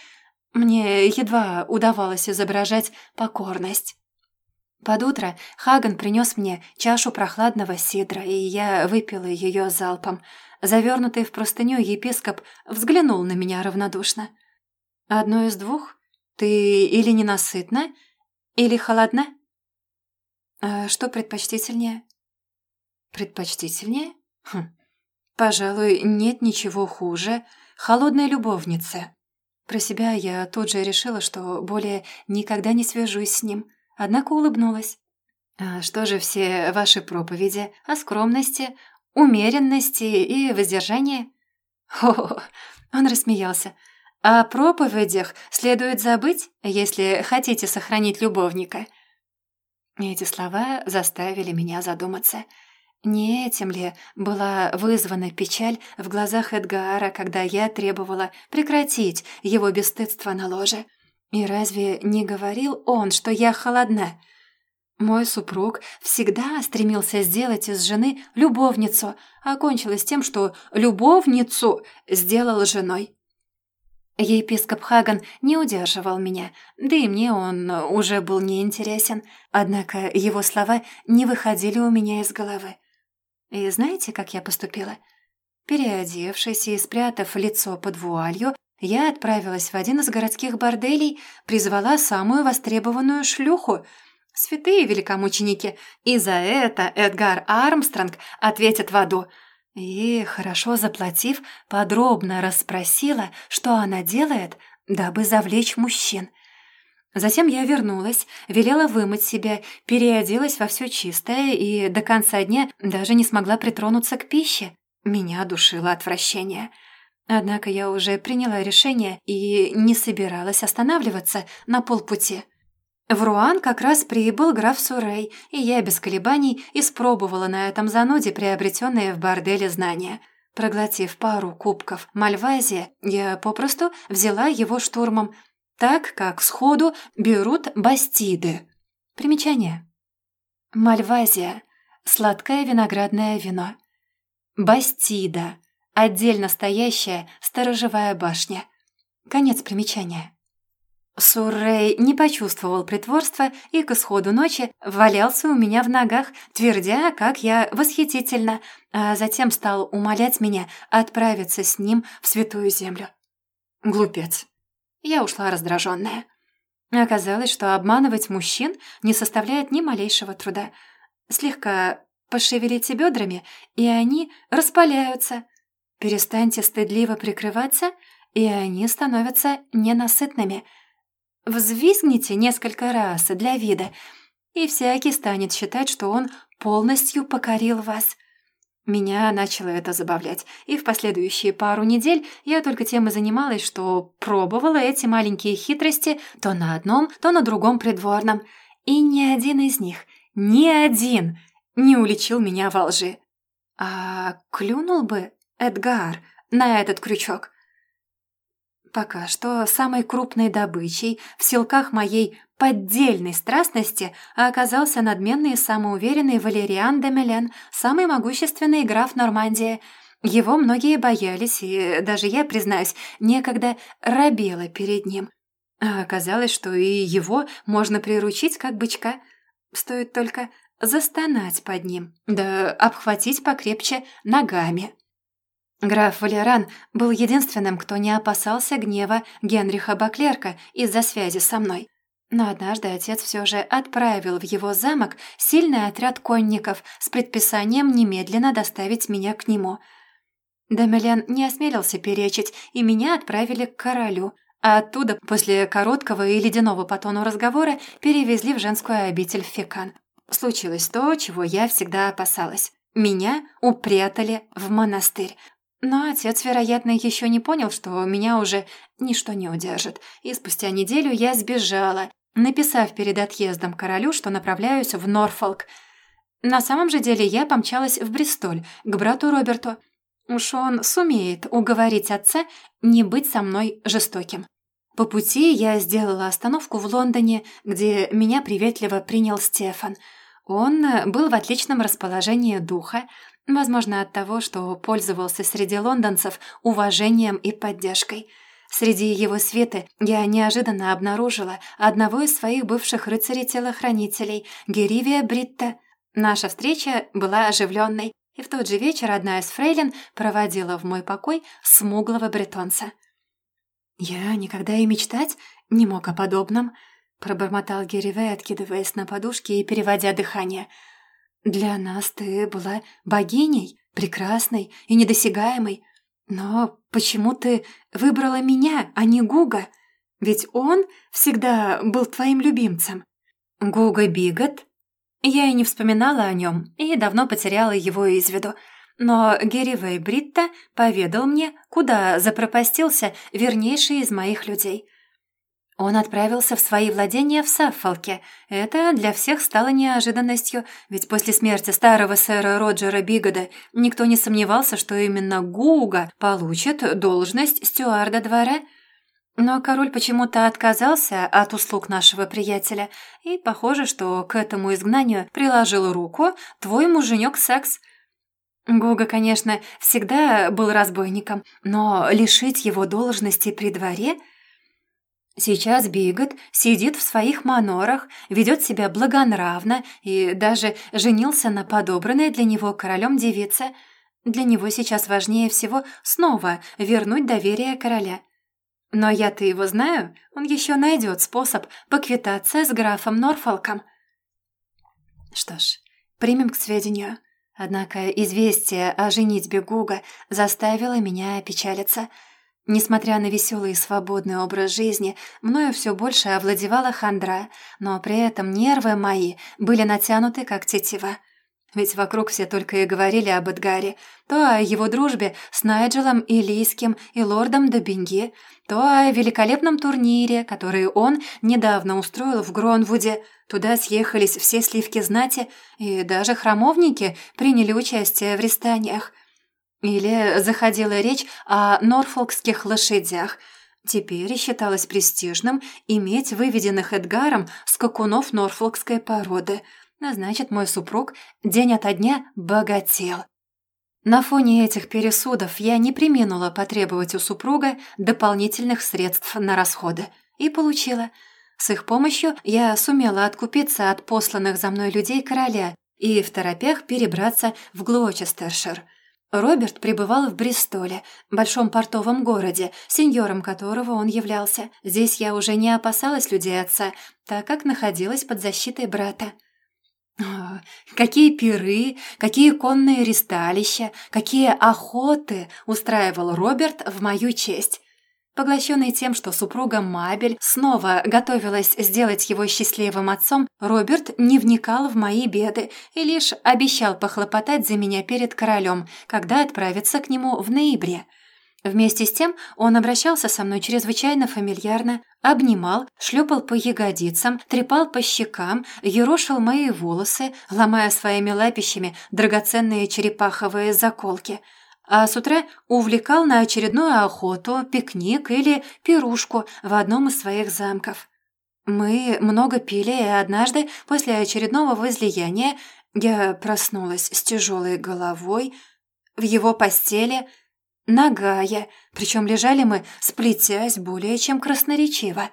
Мне едва удавалось изображать покорность. Под утро Хаган принес мне чашу прохладного сидра, и я выпила ее залпом. Завернутый в простыню епископ взглянул на меня равнодушно. «Одно из двух? Ты или ненасытна, или холодна?» «А что предпочтительнее?» «Предпочтительнее? Хм. Пожалуй, нет ничего хуже холодной любовницы». Про себя я тут же решила, что более никогда не свяжусь с ним – однако улыбнулась. «А что же все ваши проповеди о скромности, умеренности и воздержании?» «О, он рассмеялся. «О проповедях следует забыть, если хотите сохранить любовника». Эти слова заставили меня задуматься. Не этим ли была вызвана печаль в глазах Эдгара, когда я требовала прекратить его бесстыдство на ложе? И разве не говорил он, что я холодна? Мой супруг всегда стремился сделать из жены любовницу, а кончилось тем, что любовницу сделал женой. Епископ Хаган не удерживал меня, да и мне он уже был неинтересен, однако его слова не выходили у меня из головы. И знаете, как я поступила? Переодевшись и спрятав лицо под вуалью, я отправилась в один из городских борделей, призвала самую востребованную шлюху. Святые великомученики, и за это Эдгар Армстронг ответит в аду. И, хорошо заплатив, подробно расспросила, что она делает, дабы завлечь мужчин. Затем я вернулась, велела вымыть себя, переоделась во все чистое и до конца дня даже не смогла притронуться к пище. Меня душило отвращение. Однако я уже приняла решение и не собиралась останавливаться на полпути. В Руан как раз прибыл граф Сурей, и я без колебаний испробовала на этом зануде приобретенные в борделе знания. Проглотив пару кубков Мальвазия, я попросту взяла его штурмом, так как сходу берут бастиды. Примечание. Мальвазия – сладкое виноградное вино. Бастида Отдельно стоящая сторожевая башня. Конец примечания. Суррей не почувствовал притворства и к исходу ночи валялся у меня в ногах, твердя, как я восхитительно, а затем стал умолять меня отправиться с ним в святую землю. Глупец. Я ушла раздраженная. Оказалось, что обманывать мужчин не составляет ни малейшего труда. Слегка пошевелите бедрами, и они распаляются, Перестаньте стыдливо прикрываться, и они становятся ненасытными. Взвизгните несколько раз для вида, и всякий станет считать, что он полностью покорил вас. Меня начало это забавлять, и в последующие пару недель я только тем и занималась, что пробовала эти маленькие хитрости то на одном, то на другом придворном. И ни один из них, ни один не уличил меня во лжи. А клюнул бы Эдгар, на этот крючок. Пока что самой крупной добычей в силках моей поддельной страстности оказался надменный и самоуверенный Валериан де Мелен, самый могущественный граф Нормандии. Его многие боялись, и даже я, признаюсь, некогда робела перед ним. А оказалось, что и его можно приручить как бычка. Стоит только застонать под ним, да обхватить покрепче ногами. Граф Валеран был единственным, кто не опасался гнева Генриха Баклерка из-за связи со мной. Но однажды отец все же отправил в его замок сильный отряд конников с предписанием немедленно доставить меня к нему. Демелен не осмелился перечить, и меня отправили к королю, а оттуда, после короткого и ледяного по тону разговора, перевезли в женскую обитель Фекан. Случилось то, чего я всегда опасалась. Меня упрятали в монастырь, но отец, вероятно, еще не понял, что меня уже ничто не удержит, и спустя неделю я сбежала, написав перед отъездом королю, что направляюсь в Норфолк. На самом же деле я помчалась в Бристоль, к брату Роберту. Уж он сумеет уговорить отца не быть со мной жестоким. По пути я сделала остановку в Лондоне, где меня приветливо принял Стефан. Он был в отличном расположении духа, возможно, от того, что пользовался среди лондонцев уважением и поддержкой. Среди его свиты я неожиданно обнаружила одного из своих бывших рыцарей-телохранителей, Геривия Бритта. Наша встреча была оживленной, и в тот же вечер одна из фрейлин проводила в мой покой смуглого бретонца. «Я никогда и мечтать не мог о подобном», — пробормотал Геривей, откидываясь на подушке и переводя дыхание. «Для нас ты была богиней, прекрасной и недосягаемой. Но почему ты выбрала меня, а не Гуга? Ведь он всегда был твоим любимцем». «Гуга Бигот?» Я и не вспоминала о нем, и давно потеряла его из виду. Но Герри Бритта поведал мне, куда запропастился вернейший из моих людей. Он отправился в свои владения в Саффолке. Это для всех стало неожиданностью, ведь после смерти старого сэра Роджера Бигода никто не сомневался, что именно Гуга получит должность стюарда двора. Но король почему-то отказался от услуг нашего приятеля, и похоже, что к этому изгнанию приложил руку твой муженек Секс – Гуга, конечно, всегда был разбойником, но лишить его должности при дворе... Сейчас Бигот сидит в своих манорах, ведет себя благонравно и даже женился на подобранной для него королем девице. Для него сейчас важнее всего снова вернуть доверие короля. Но я-то его знаю, он еще найдет способ поквитаться с графом Норфолком. Что ж, примем к сведению. Однако известие о женитьбе Гуга заставило меня опечалиться. Несмотря на веселый и свободный образ жизни, мною все больше овладевала хандра, но при этом нервы мои были натянуты, как тетива. Ведь вокруг все только и говорили об Эдгаре, то о его дружбе с Найджелом Илийским и лордом Добинги, то о великолепном турнире, который он недавно устроил в Гронвуде. Туда съехались все сливки знати, и даже храмовники приняли участие в рестаниях. Или заходила речь о норфолкских лошадях. Теперь считалось престижным иметь выведенных Эдгаром скакунов норфолкской породы – а значит, мой супруг день ото дня богател. На фоне этих пересудов я не приминула потребовать у супруга дополнительных средств на расходы. И получила. С их помощью я сумела откупиться от посланных за мной людей короля и в торопях перебраться в Глочестершир. Роберт пребывал в Бристоле, большом портовом городе, сеньором которого он являлся. Здесь я уже не опасалась людей отца, так как находилась под защитой брата. А, какие пиры, какие конные ристалища, какие охоты устраивал Роберт в мою честь. Поглощенный тем, что супруга Мабель снова готовилась сделать его счастливым отцом, Роберт не вникал в мои беды и лишь обещал похлопотать за меня перед королем, когда отправится к нему в ноябре. Вместе с тем он обращался со мной чрезвычайно фамильярно, обнимал, шлепал по ягодицам, трепал по щекам, ерошил мои волосы, ломая своими лапищами драгоценные черепаховые заколки, а с утра увлекал на очередную охоту, пикник или пирушку в одном из своих замков. Мы много пили, и однажды, после очередного возлияния, я проснулась с тяжелой головой в его постели – нагая, причем лежали мы, сплетясь более чем красноречиво.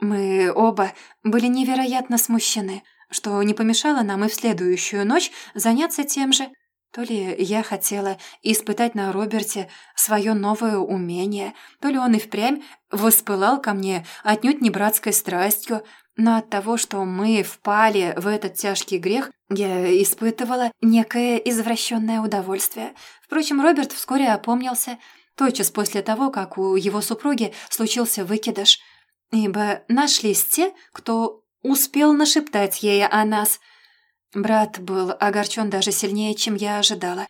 Мы оба были невероятно смущены, что не помешало нам и в следующую ночь заняться тем же. То ли я хотела испытать на Роберте свое новое умение, то ли он и впрямь воспылал ко мне отнюдь не братской страстью, но от того, что мы впали в этот тяжкий грех, я испытывала некое извращенное удовольствие. Впрочем, Роберт вскоре опомнился, тотчас после того, как у его супруги случился выкидыш, ибо нашлись те, кто успел нашептать ей о нас. Брат был огорчен даже сильнее, чем я ожидала.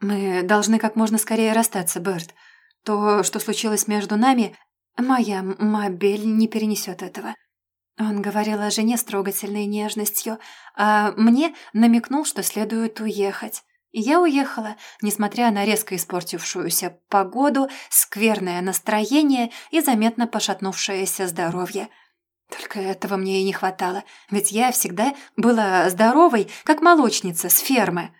«Мы должны как можно скорее расстаться, Берт. То, что случилось между нами, моя Мобель не перенесет этого». Он говорил о жене с трогательной нежностью, а мне намекнул, что следует уехать. И я уехала, несмотря на резко испортившуюся погоду, скверное настроение и заметно пошатнувшееся здоровье. Только этого мне и не хватало, ведь я всегда была здоровой, как молочница с фермы.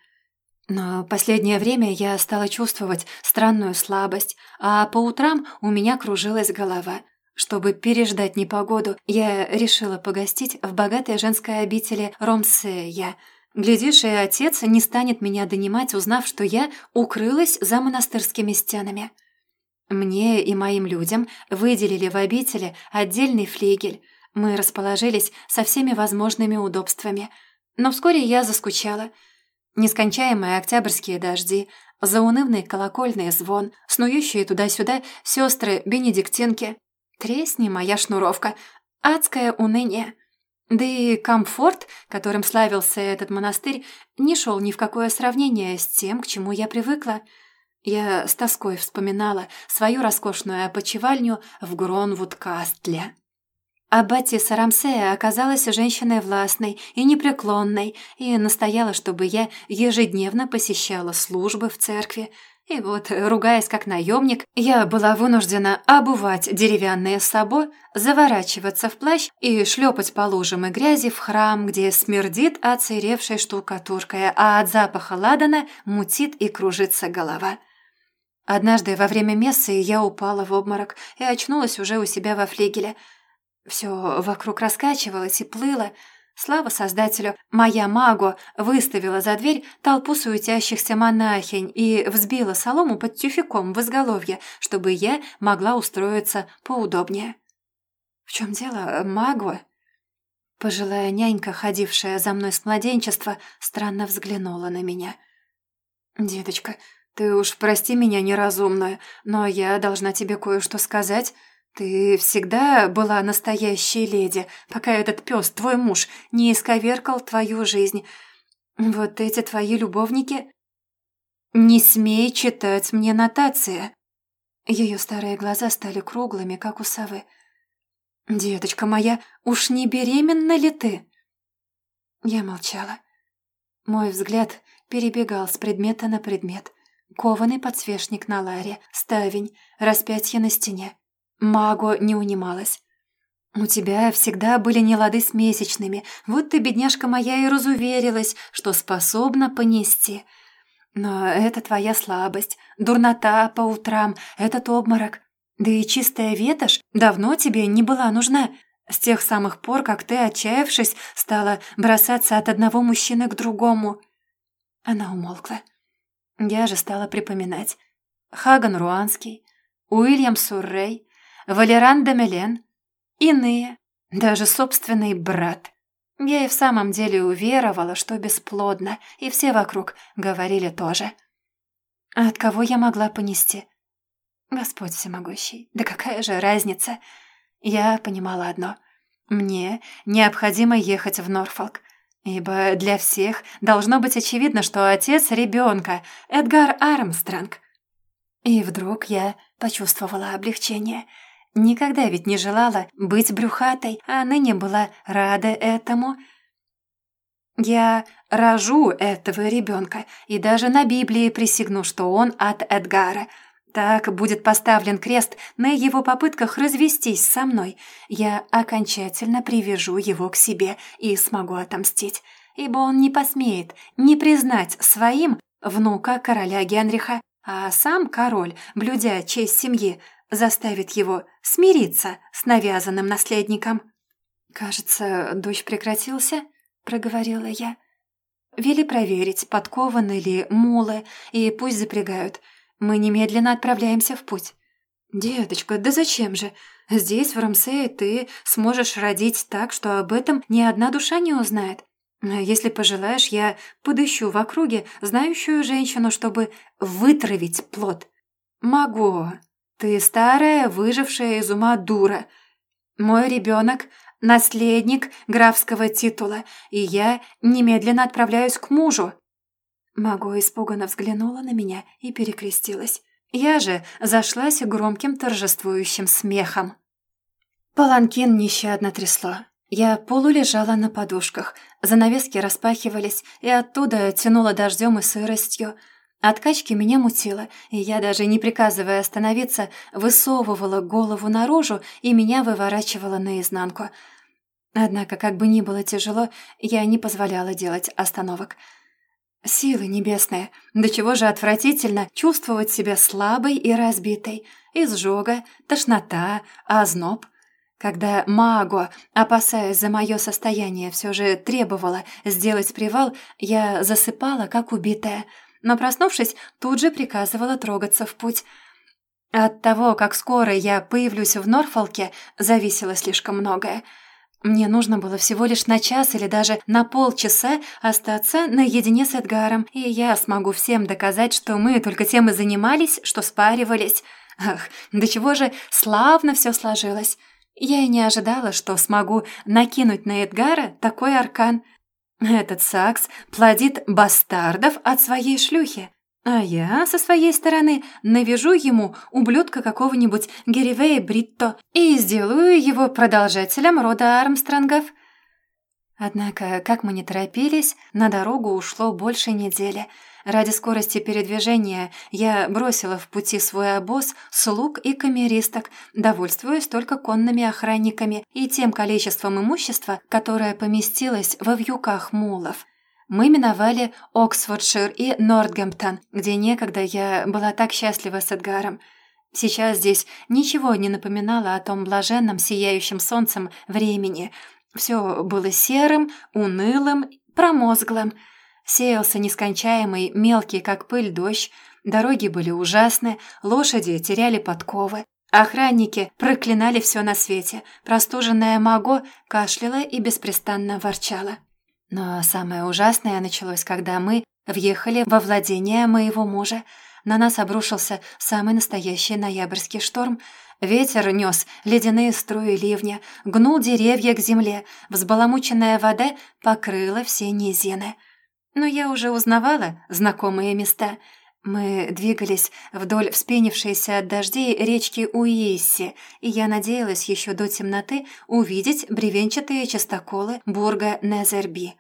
Но последнее время я стала чувствовать странную слабость, а по утрам у меня кружилась голова. Чтобы переждать непогоду, я решила погостить в богатой женской обители Ромсея. Глядишь, и отец не станет меня донимать, узнав, что я укрылась за монастырскими стенами. Мне и моим людям выделили в обители отдельный флигель. Мы расположились со всеми возможными удобствами. Но вскоре я заскучала – Нескончаемые октябрьские дожди, заунывный колокольный звон, снующие туда-сюда сестры-бенедиктинки. Тресни моя шнуровка, адское уныние. Да и комфорт, которым славился этот монастырь, не шел ни в какое сравнение с тем, к чему я привыкла. Я с тоской вспоминала свою роскошную опочивальню в Гронвуд-Кастле. Аббати Сарамсея оказалась женщиной властной и непреклонной и настояла, чтобы я ежедневно посещала службы в церкви. И вот, ругаясь как наемник, я была вынуждена обувать деревянные сабо, заворачиваться в плащ и шлепать по лужам и грязи в храм, где смердит оцеревшей штукатуркой, а от запаха ладана мутит и кружится голова. Однажды во время мессы я упала в обморок и очнулась уже у себя во флигеле – все вокруг раскачивалось и плыло. Слава Создателю, моя Маго выставила за дверь толпу суетящихся монахинь и взбила солому под тюфяком в изголовье, чтобы я могла устроиться поудобнее. «В чем дело, Маго?» Пожилая нянька, ходившая за мной с младенчества, странно взглянула на меня. «Деточка, ты уж прости меня неразумную, но я должна тебе кое-что сказать». «Ты всегда была настоящей леди, пока этот пес, твой муж, не исковеркал твою жизнь. Вот эти твои любовники...» «Не смей читать мне нотации!» Ее старые глаза стали круглыми, как у совы. «Деточка моя, уж не беременна ли ты?» Я молчала. Мой взгляд перебегал с предмета на предмет. Кованый подсвечник на ларе, ставень, распятие на стене. Маго не унималась. «У тебя всегда были нелады с месячными. Вот ты, бедняжка моя, и разуверилась, что способна понести. Но это твоя слабость, дурнота по утрам, этот обморок. Да и чистая ветошь давно тебе не была нужна. С тех самых пор, как ты, отчаявшись, стала бросаться от одного мужчины к другому». Она умолкла. Я же стала припоминать. Хаган Руанский, Уильям Суррей, Валеран де Мелен, иные, даже собственный брат. Я и в самом деле уверовала, что бесплодно, и все вокруг говорили тоже. А от кого я могла понести? Господь всемогущий, да какая же разница? Я понимала одно. Мне необходимо ехать в Норфолк, ибо для всех должно быть очевидно, что отец ребенка Эдгар Армстронг. И вдруг я почувствовала облегчение – Никогда ведь не желала быть брюхатой, а ныне была рада этому. Я рожу этого ребенка и даже на Библии присягну, что он от Эдгара. Так будет поставлен крест на его попытках развестись со мной. Я окончательно привяжу его к себе и смогу отомстить, ибо он не посмеет не признать своим внука короля Генриха, а сам король, блюдя честь семьи, заставит его смириться с навязанным наследником. «Кажется, дождь прекратился», — проговорила я. «Вели проверить, подкованы ли мулы, и пусть запрягают. Мы немедленно отправляемся в путь». «Деточка, да зачем же? Здесь, в Рамсее, ты сможешь родить так, что об этом ни одна душа не узнает. Если пожелаешь, я подыщу в округе знающую женщину, чтобы вытравить плод». «Могу», ты старая, выжившая из ума дура. Мой ребенок — наследник графского титула, и я немедленно отправляюсь к мужу». Маго испуганно взглянула на меня и перекрестилась. Я же зашлась громким торжествующим смехом. Паланкин нещадно трясло. Я полулежала на подушках, занавески распахивались, и оттуда тянуло дождем и сыростью. От качки меня мутило, и я, даже не приказывая остановиться, высовывала голову наружу и меня выворачивала наизнанку. Однако, как бы ни было тяжело, я не позволяла делать остановок. Силы небесные, до чего же отвратительно чувствовать себя слабой и разбитой. Изжога, тошнота, озноб. Когда Маго, опасаясь за мое состояние, все же требовала сделать привал, я засыпала, как убитая — но, проснувшись, тут же приказывала трогаться в путь. От того, как скоро я появлюсь в Норфолке, зависело слишком многое. Мне нужно было всего лишь на час или даже на полчаса остаться наедине с Эдгаром, и я смогу всем доказать, что мы только тем и занимались, что спаривались. Ах, до чего же славно все сложилось. Я и не ожидала, что смогу накинуть на Эдгара такой аркан. Этот Сакс плодит бастардов от своей шлюхи. А я, со своей стороны, навяжу ему ублюдка какого-нибудь Геривея Бритто и сделаю его продолжателем рода Армстронгов. Однако, как мы не торопились, на дорогу ушло больше недели — Ради скорости передвижения я бросила в пути свой обоз, слуг и камеристок, довольствуясь только конными охранниками и тем количеством имущества, которое поместилось во вьюках мулов. Мы миновали Оксфордшир и Нортгемптон, где некогда я была так счастлива с Эдгаром. Сейчас здесь ничего не напоминало о том блаженном, сияющем солнцем времени. Все было серым, унылым, промозглым — Сеялся нескончаемый, мелкий, как пыль, дождь. Дороги были ужасны, лошади теряли подковы. Охранники проклинали все на свете. Простуженная Маго кашляла и беспрестанно ворчала. Но самое ужасное началось, когда мы въехали во владение моего мужа. На нас обрушился самый настоящий ноябрьский шторм. Ветер нес ледяные струи ливня, гнул деревья к земле, взбаламученная вода покрыла все низины. Но я уже узнавала знакомые места. Мы двигались вдоль вспенившейся от дождей речки Уисси, и я надеялась еще до темноты увидеть бревенчатые частоколы бурга Незерби.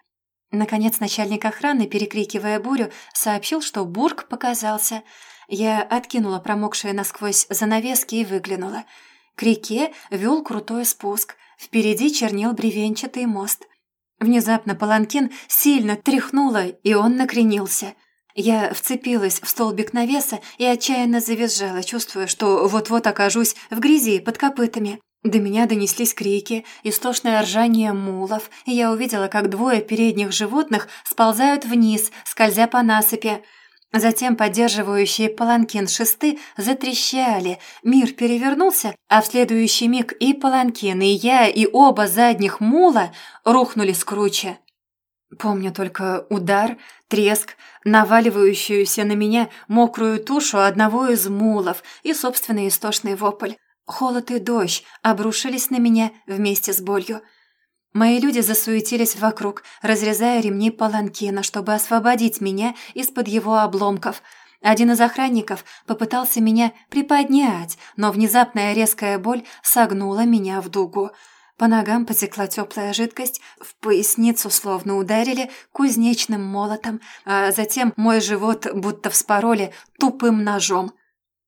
Наконец начальник охраны, перекрикивая бурю, сообщил, что бург показался. Я откинула промокшие насквозь занавески и выглянула. К реке вел крутой спуск. Впереди чернел бревенчатый мост. Внезапно паланкин сильно тряхнуло, и он накренился. Я вцепилась в столбик навеса и отчаянно завизжала, чувствуя, что вот-вот окажусь в грязи под копытами. До меня донеслись крики, истошное ржание мулов, и я увидела, как двое передних животных сползают вниз, скользя по насыпи. Затем поддерживающие паланкин шесты затрещали, мир перевернулся, а в следующий миг и паланкин, и я, и оба задних мула рухнули с круче. Помню только удар, треск, наваливающуюся на меня мокрую тушу одного из мулов и собственный истошный вопль. Холод и дождь обрушились на меня вместе с болью. Мои люди засуетились вокруг, разрезая ремни паланкина, чтобы освободить меня из-под его обломков. Один из охранников попытался меня приподнять, но внезапная резкая боль согнула меня в дугу. По ногам потекла теплая жидкость, в поясницу словно ударили кузнечным молотом, а затем мой живот будто вспороли тупым ножом.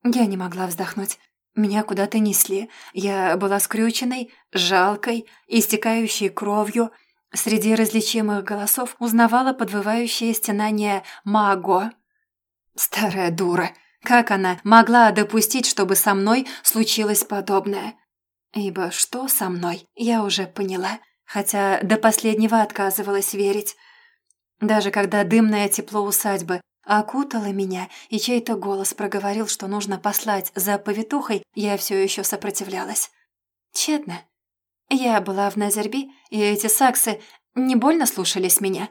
Я не могла вздохнуть. Меня куда-то несли. Я была скрюченной, жалкой, истекающей кровью. Среди различимых голосов узнавала подвывающее стенание «Маго». Старая дура. Как она могла допустить, чтобы со мной случилось подобное? Ибо что со мной, я уже поняла, хотя до последнего отказывалась верить. Даже когда дымное тепло усадьбы окутала меня, и чей-то голос проговорил, что нужно послать за повитухой, я все еще сопротивлялась. Тщетно. Я была в Назерби, и эти саксы не больно слушались меня.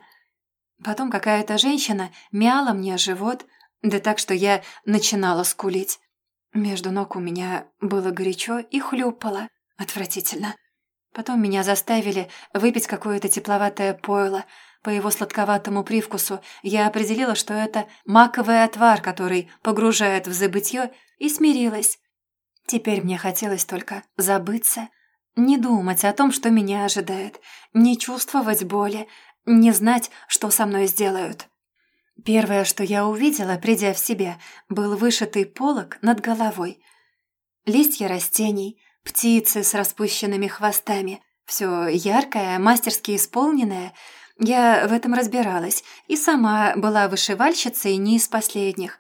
Потом какая-то женщина мяла мне живот, да так, что я начинала скулить. Между ног у меня было горячо и хлюпало. Отвратительно. Потом меня заставили выпить какое-то тепловатое пойло — по его сладковатому привкусу я определила, что это маковый отвар, который погружает в забытье, и смирилась. Теперь мне хотелось только забыться. Не думать о том, что меня ожидает, не чувствовать боли, не знать, что со мной сделают. Первое, что я увидела, придя в себя, был вышитый полог над головой. Листья растений, птицы с распущенными хвостами, все яркое, мастерски исполненное. Я в этом разбиралась и сама была вышивальщицей не из последних.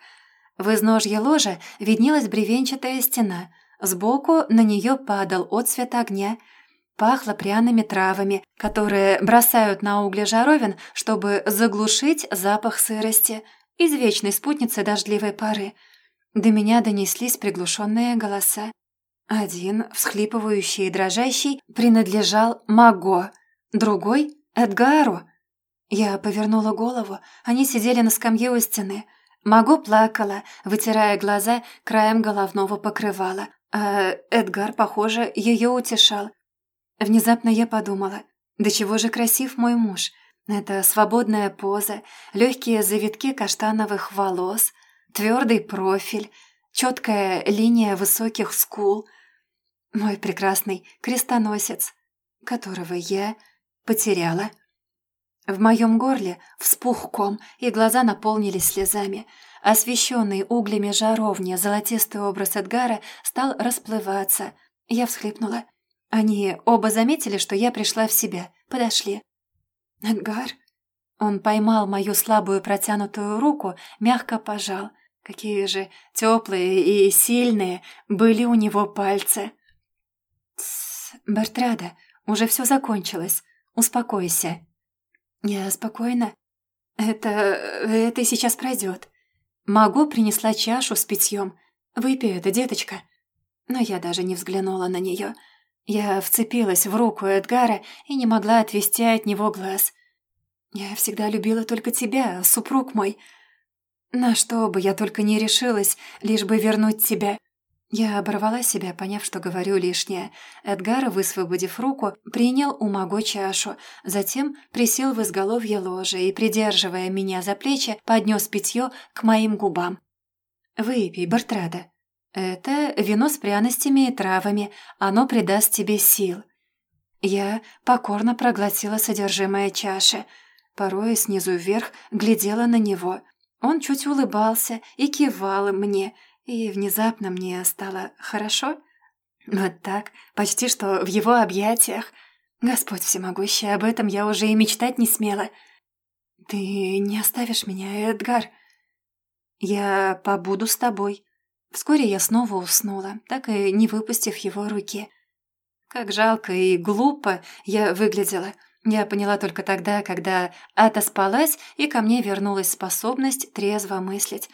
В изножье ложа виднелась бревенчатая стена. Сбоку на нее падал отсвет огня – Пахло пряными травами, которые бросают на угли жаровин, чтобы заглушить запах сырости, извечной спутницы дождливой поры. До меня донеслись приглушенные голоса. Один, всхлипывающий и дрожащий, принадлежал Маго, другой — Эдгару. Я повернула голову, они сидели на скамье у стены. Маго плакала, вытирая глаза краем головного покрывала, а Эдгар, похоже, ее утешал. Внезапно я подумала, до чего же красив мой муж. Это свободная поза, легкие завитки каштановых волос, твердый профиль, четкая линия высоких скул. Мой прекрасный крестоносец, которого я потеряла. В моем горле вспух ком, и глаза наполнились слезами. Освещенный углями жаровни золотистый образ Эдгара стал расплываться. Я всхлипнула. Они оба заметили, что я пришла в себя, подошли. «Эдгар?» Он поймал мою слабую протянутую руку, мягко пожал. Какие же теплые и сильные были у него пальцы. «Тссс, Бертрада, уже все закончилось. Успокойся». «Я спокойна. Это... это сейчас пройдет. Могу принесла чашу с питьем. Выпей это, деточка». Но я даже не взглянула на нее. Я вцепилась в руку Эдгара и не могла отвести от него глаз. «Я всегда любила только тебя, супруг мой. На что бы я только не решилась, лишь бы вернуть тебя». Я оборвала себя, поняв, что говорю лишнее. Эдгар, высвободив руку, принял у Маго чашу, затем присел в изголовье ложа и, придерживая меня за плечи, поднес питье к моим губам. «Выпей, Бартрада», «Это вино с пряностями и травами. Оно придаст тебе сил». Я покорно проглотила содержимое чаши. Порой снизу вверх глядела на него. Он чуть улыбался и кивал мне, и внезапно мне стало хорошо. Вот так, почти что в его объятиях. Господь всемогущий, об этом я уже и мечтать не смела. «Ты не оставишь меня, Эдгар?» «Я побуду с тобой», Вскоре я снова уснула, так и не выпустив его руки. Как жалко и глупо я выглядела. Я поняла только тогда, когда отоспалась, и ко мне вернулась способность трезво мыслить.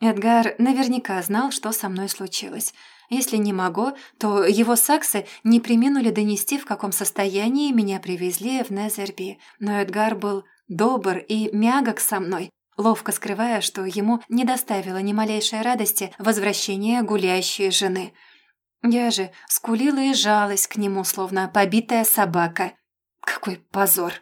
Эдгар наверняка знал, что со мной случилось. Если не могу, то его саксы не приминули донести, в каком состоянии меня привезли в Незерби. Но Эдгар был добр и мягок со мной, ловко скрывая, что ему не доставило ни малейшей радости возвращение гулящей жены. Я же скулила и жалась к нему, словно побитая собака. Какой позор!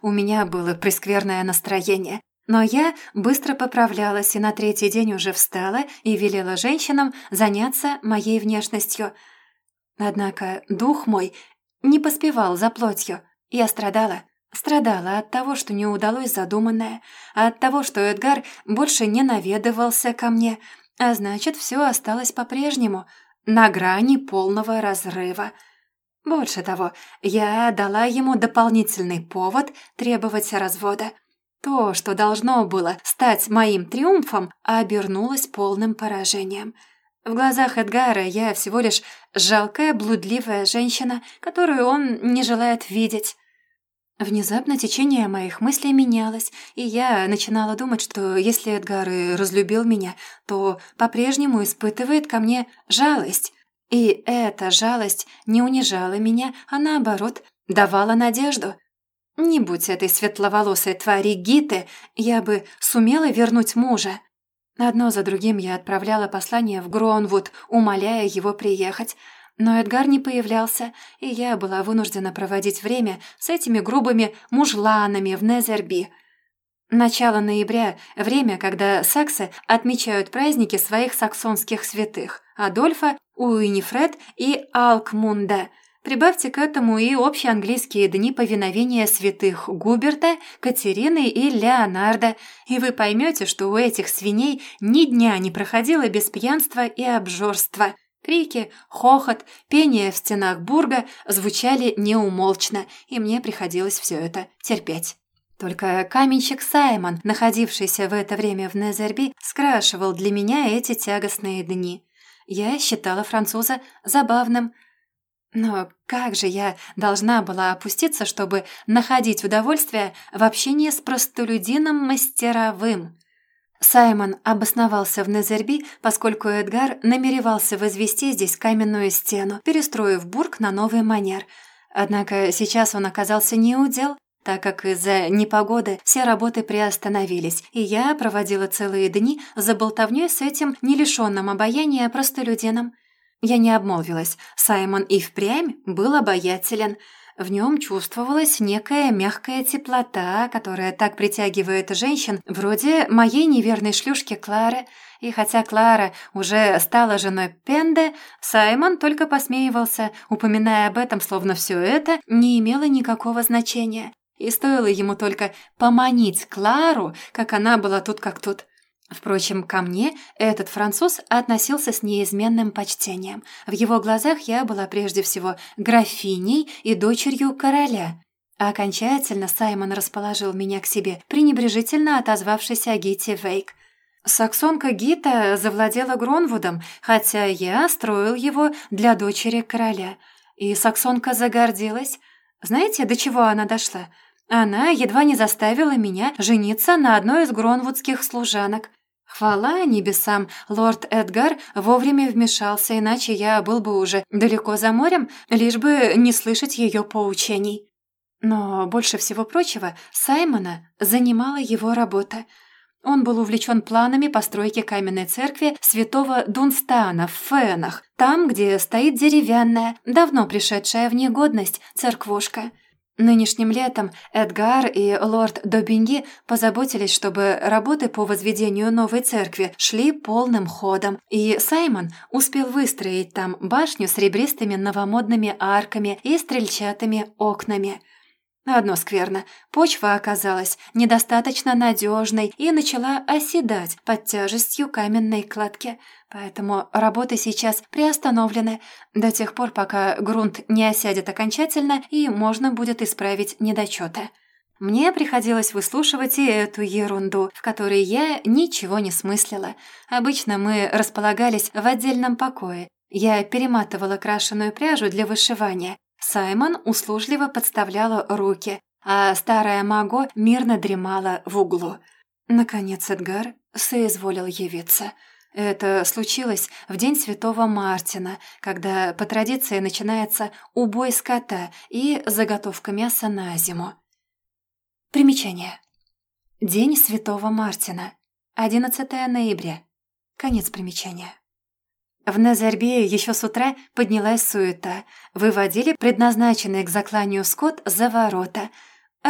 У меня было прескверное настроение, но я быстро поправлялась и на третий день уже встала и велела женщинам заняться моей внешностью. Однако дух мой не поспевал за плотью. Я страдала, Страдала от того, что не удалось задуманное, а от того, что Эдгар больше не наведывался ко мне, а значит, все осталось по-прежнему, на грани полного разрыва. Больше того, я дала ему дополнительный повод требовать развода. То, что должно было стать моим триумфом, обернулось полным поражением. В глазах Эдгара я всего лишь жалкая, блудливая женщина, которую он не желает видеть. Внезапно течение моих мыслей менялось, и я начинала думать, что если Эдгар и разлюбил меня, то по-прежнему испытывает ко мне жалость. И эта жалость не унижала меня, а наоборот, давала надежду. Не будь этой светловолосой твари Гиты, я бы сумела вернуть мужа. Одно за другим я отправляла послание в Гронвуд, умоляя его приехать. Но Эдгар не появлялся, и я была вынуждена проводить время с этими грубыми мужланами в Незерби. Начало ноября – время, когда саксы отмечают праздники своих саксонских святых – Адольфа, Уинифред и Алкмунда. Прибавьте к этому и общие английские дни повиновения святых Губерта, Катерины и Леонарда, и вы поймете, что у этих свиней ни дня не проходило без пьянства и обжорства. Крики, хохот, пение в стенах бурга звучали неумолчно, и мне приходилось все это терпеть. Только каменщик Саймон, находившийся в это время в Незерби, скрашивал для меня эти тягостные дни. Я считала француза забавным, но как же я должна была опуститься, чтобы находить удовольствие в общении с простолюдином мастеровым? Саймон обосновался в Незерби, поскольку Эдгар намеревался возвести здесь каменную стену, перестроив бург на новый манер. Однако сейчас он оказался неудел, так как из-за непогоды все работы приостановились, и я проводила целые дни за болтовнёй с этим не обаяния простолюдином. Я не обмолвилась, Саймон и впрямь был обаятелен – в нем чувствовалась некая мягкая теплота, которая так притягивает женщин, вроде моей неверной шлюшки Клары. И хотя Клара уже стала женой Пенде, Саймон только посмеивался, упоминая об этом, словно все это не имело никакого значения. И стоило ему только поманить Клару, как она была тут как тут. Впрочем, ко мне этот француз относился с неизменным почтением. В его глазах я была прежде всего графиней и дочерью короля. А окончательно Саймон расположил меня к себе, пренебрежительно отозвавшись о Гите Вейк. Саксонка Гита завладела Гронвудом, хотя я строил его для дочери короля. И саксонка загордилась. Знаете, до чего она дошла? Она едва не заставила меня жениться на одной из гронвудских служанок. Хвала небесам, лорд Эдгар вовремя вмешался, иначе я был бы уже далеко за морем, лишь бы не слышать ее поучений. Но больше всего прочего Саймона занимала его работа. Он был увлечен планами постройки каменной церкви святого Дунстана в Фенах, там, где стоит деревянная, давно пришедшая в негодность церквушка – Нынешним летом Эдгар и лорд Добинги позаботились, чтобы работы по возведению новой церкви шли полным ходом, и Саймон успел выстроить там башню с ребристыми новомодными арками и стрельчатыми окнами – Одно скверно. Почва оказалась недостаточно надежной и начала оседать под тяжестью каменной кладки. Поэтому работы сейчас приостановлены до тех пор, пока грунт не осядет окончательно и можно будет исправить недочеты. Мне приходилось выслушивать и эту ерунду, в которой я ничего не смыслила. Обычно мы располагались в отдельном покое. Я перематывала крашеную пряжу для вышивания, Саймон услужливо подставляла руки, а старая Маго мирно дремала в углу. Наконец Эдгар соизволил явиться. Это случилось в день Святого Мартина, когда по традиции начинается убой скота и заготовка мяса на зиму. Примечание. День Святого Мартина. 11 ноября. Конец примечания. В Назарбее еще с утра поднялась суета. Выводили предназначенный к закланию скот за ворота.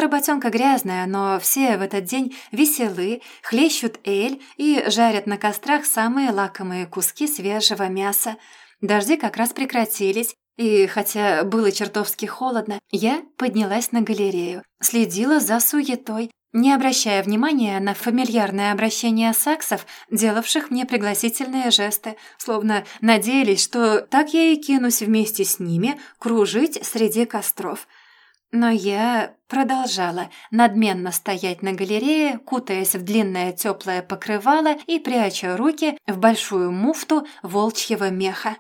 Работенка грязная, но все в этот день веселы, хлещут эль и жарят на кострах самые лакомые куски свежего мяса. Дожди как раз прекратились, и хотя было чертовски холодно, я поднялась на галерею, следила за суетой, не обращая внимания на фамильярное обращение саксов, делавших мне пригласительные жесты, словно надеялись, что так я и кинусь вместе с ними кружить среди костров. Но я продолжала надменно стоять на галерее, кутаясь в длинное теплое покрывало и пряча руки в большую муфту волчьего меха.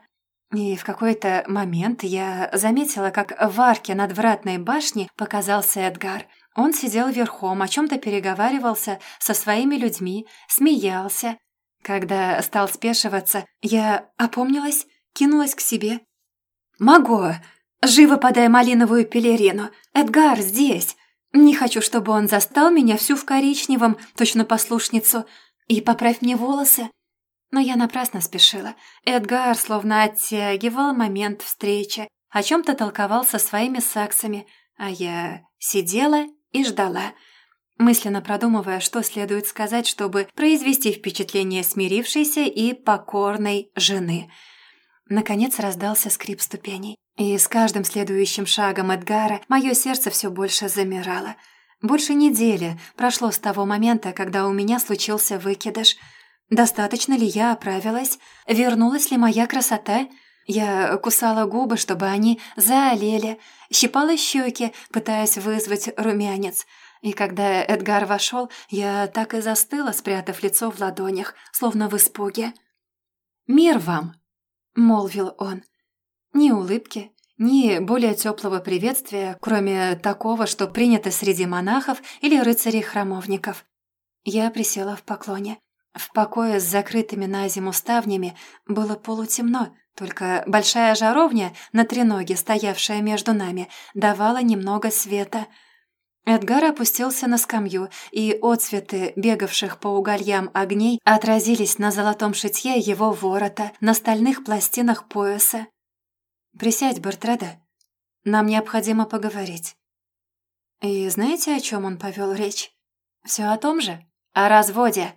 И в какой-то момент я заметила, как в арке надвратной башни показался Эдгар — он сидел верхом, о чем-то переговаривался со своими людьми, смеялся. Когда стал спешиваться, я опомнилась, кинулась к себе. «Маго! Живо подай малиновую пелерину! Эдгар здесь! Не хочу, чтобы он застал меня всю в коричневом, точно послушницу, и поправь мне волосы!» Но я напрасно спешила. Эдгар словно оттягивал момент встречи, о чем-то толковал со своими саксами, а я сидела и ждала, мысленно продумывая, что следует сказать, чтобы произвести впечатление смирившейся и покорной жены. Наконец раздался скрип ступеней. И с каждым следующим шагом Эдгара мое сердце все больше замирало. Больше недели прошло с того момента, когда у меня случился выкидыш. Достаточно ли я оправилась? Вернулась ли моя красота? Я кусала губы, чтобы они заолели, щипала щеки, пытаясь вызвать румянец. И когда Эдгар вошел, я так и застыла, спрятав лицо в ладонях, словно в испуге. «Мир вам!» — молвил он. Ни улыбки, ни более теплого приветствия, кроме такого, что принято среди монахов или рыцарей-храмовников. Я присела в поклоне. В покое с закрытыми на зиму ставнями было полутемно, только большая жаровня на треноге, стоявшая между нами, давала немного света. Эдгар опустился на скамью, и отцветы бегавших по угольям огней отразились на золотом шитье его ворота, на стальных пластинах пояса. «Присядь, Бартреда. Нам необходимо поговорить». И знаете, о чем он повел речь? Все о том же? О разводе.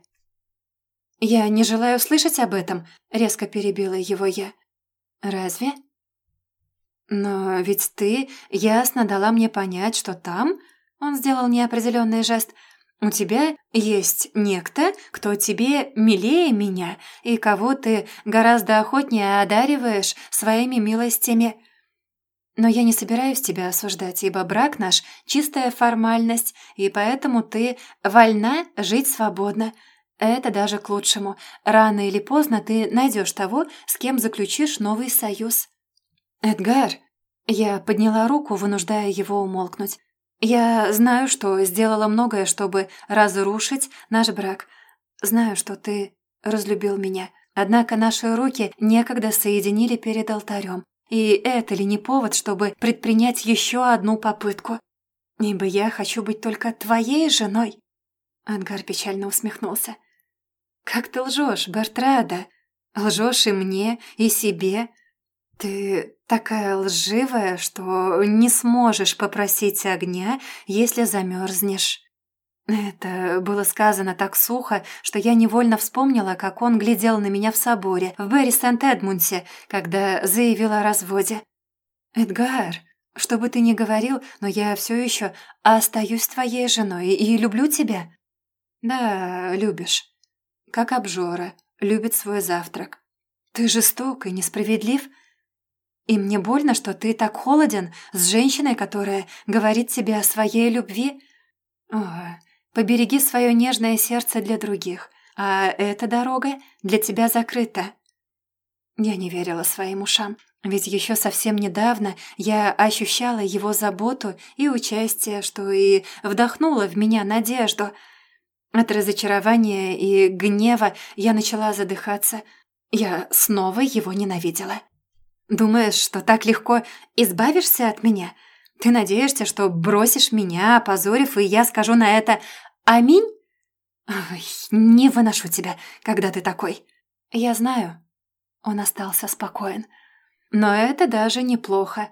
«Я не желаю слышать об этом», — резко перебила его я. «Разве?» «Но ведь ты ясно дала мне понять, что там...» Он сделал неопределенный жест. «У тебя есть некто, кто тебе милее меня и кого ты гораздо охотнее одариваешь своими милостями. Но я не собираюсь тебя осуждать, ибо брак наш — чистая формальность, и поэтому ты вольна жить свободно. Это даже к лучшему. Рано или поздно ты найдешь того, с кем заключишь новый союз. Эдгар, я подняла руку, вынуждая его умолкнуть. Я знаю, что сделала многое, чтобы разрушить наш брак. Знаю, что ты разлюбил меня. Однако наши руки некогда соединили перед алтарем. И это ли не повод, чтобы предпринять еще одну попытку? Ибо я хочу быть только твоей женой. Эдгар печально усмехнулся. «Как ты лжешь, Бертрада? Лжешь и мне, и себе. Ты такая лживая, что не сможешь попросить огня, если замерзнешь». Это было сказано так сухо, что я невольно вспомнила, как он глядел на меня в соборе, в Берри Сент-Эдмунте, когда заявил о разводе. «Эдгар, что бы ты ни говорил, но я все еще остаюсь твоей женой и люблю тебя». «Да, любишь как обжора, любит свой завтрак. Ты жесток и несправедлив. И мне больно, что ты так холоден с женщиной, которая говорит тебе о своей любви. О, побереги свое нежное сердце для других, а эта дорога для тебя закрыта. Я не верила своим ушам, ведь еще совсем недавно я ощущала его заботу и участие, что и вдохнула в меня надежду — от разочарования и гнева я начала задыхаться. Я снова его ненавидела. «Думаешь, что так легко избавишься от меня? Ты надеешься, что бросишь меня, опозорив, и я скажу на это «Аминь»?» Ой, «Не выношу тебя, когда ты такой». «Я знаю». Он остался спокоен. «Но это даже неплохо.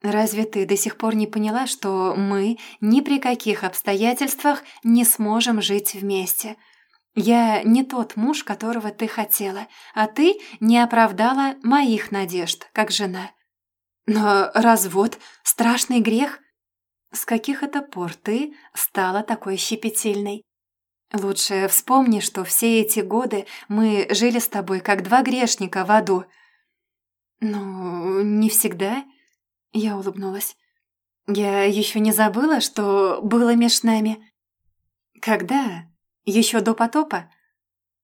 Разве ты до сих пор не поняла, что мы ни при каких обстоятельствах не сможем жить вместе? Я не тот муж, которого ты хотела, а ты не оправдала моих надежд, как жена. Но развод — страшный грех. С каких это пор ты стала такой щепетильной? Лучше вспомни, что все эти годы мы жили с тобой, как два грешника в аду. Ну, не всегда. Я улыбнулась. «Я еще не забыла, что было меж нами». «Когда? Еще до потопа?»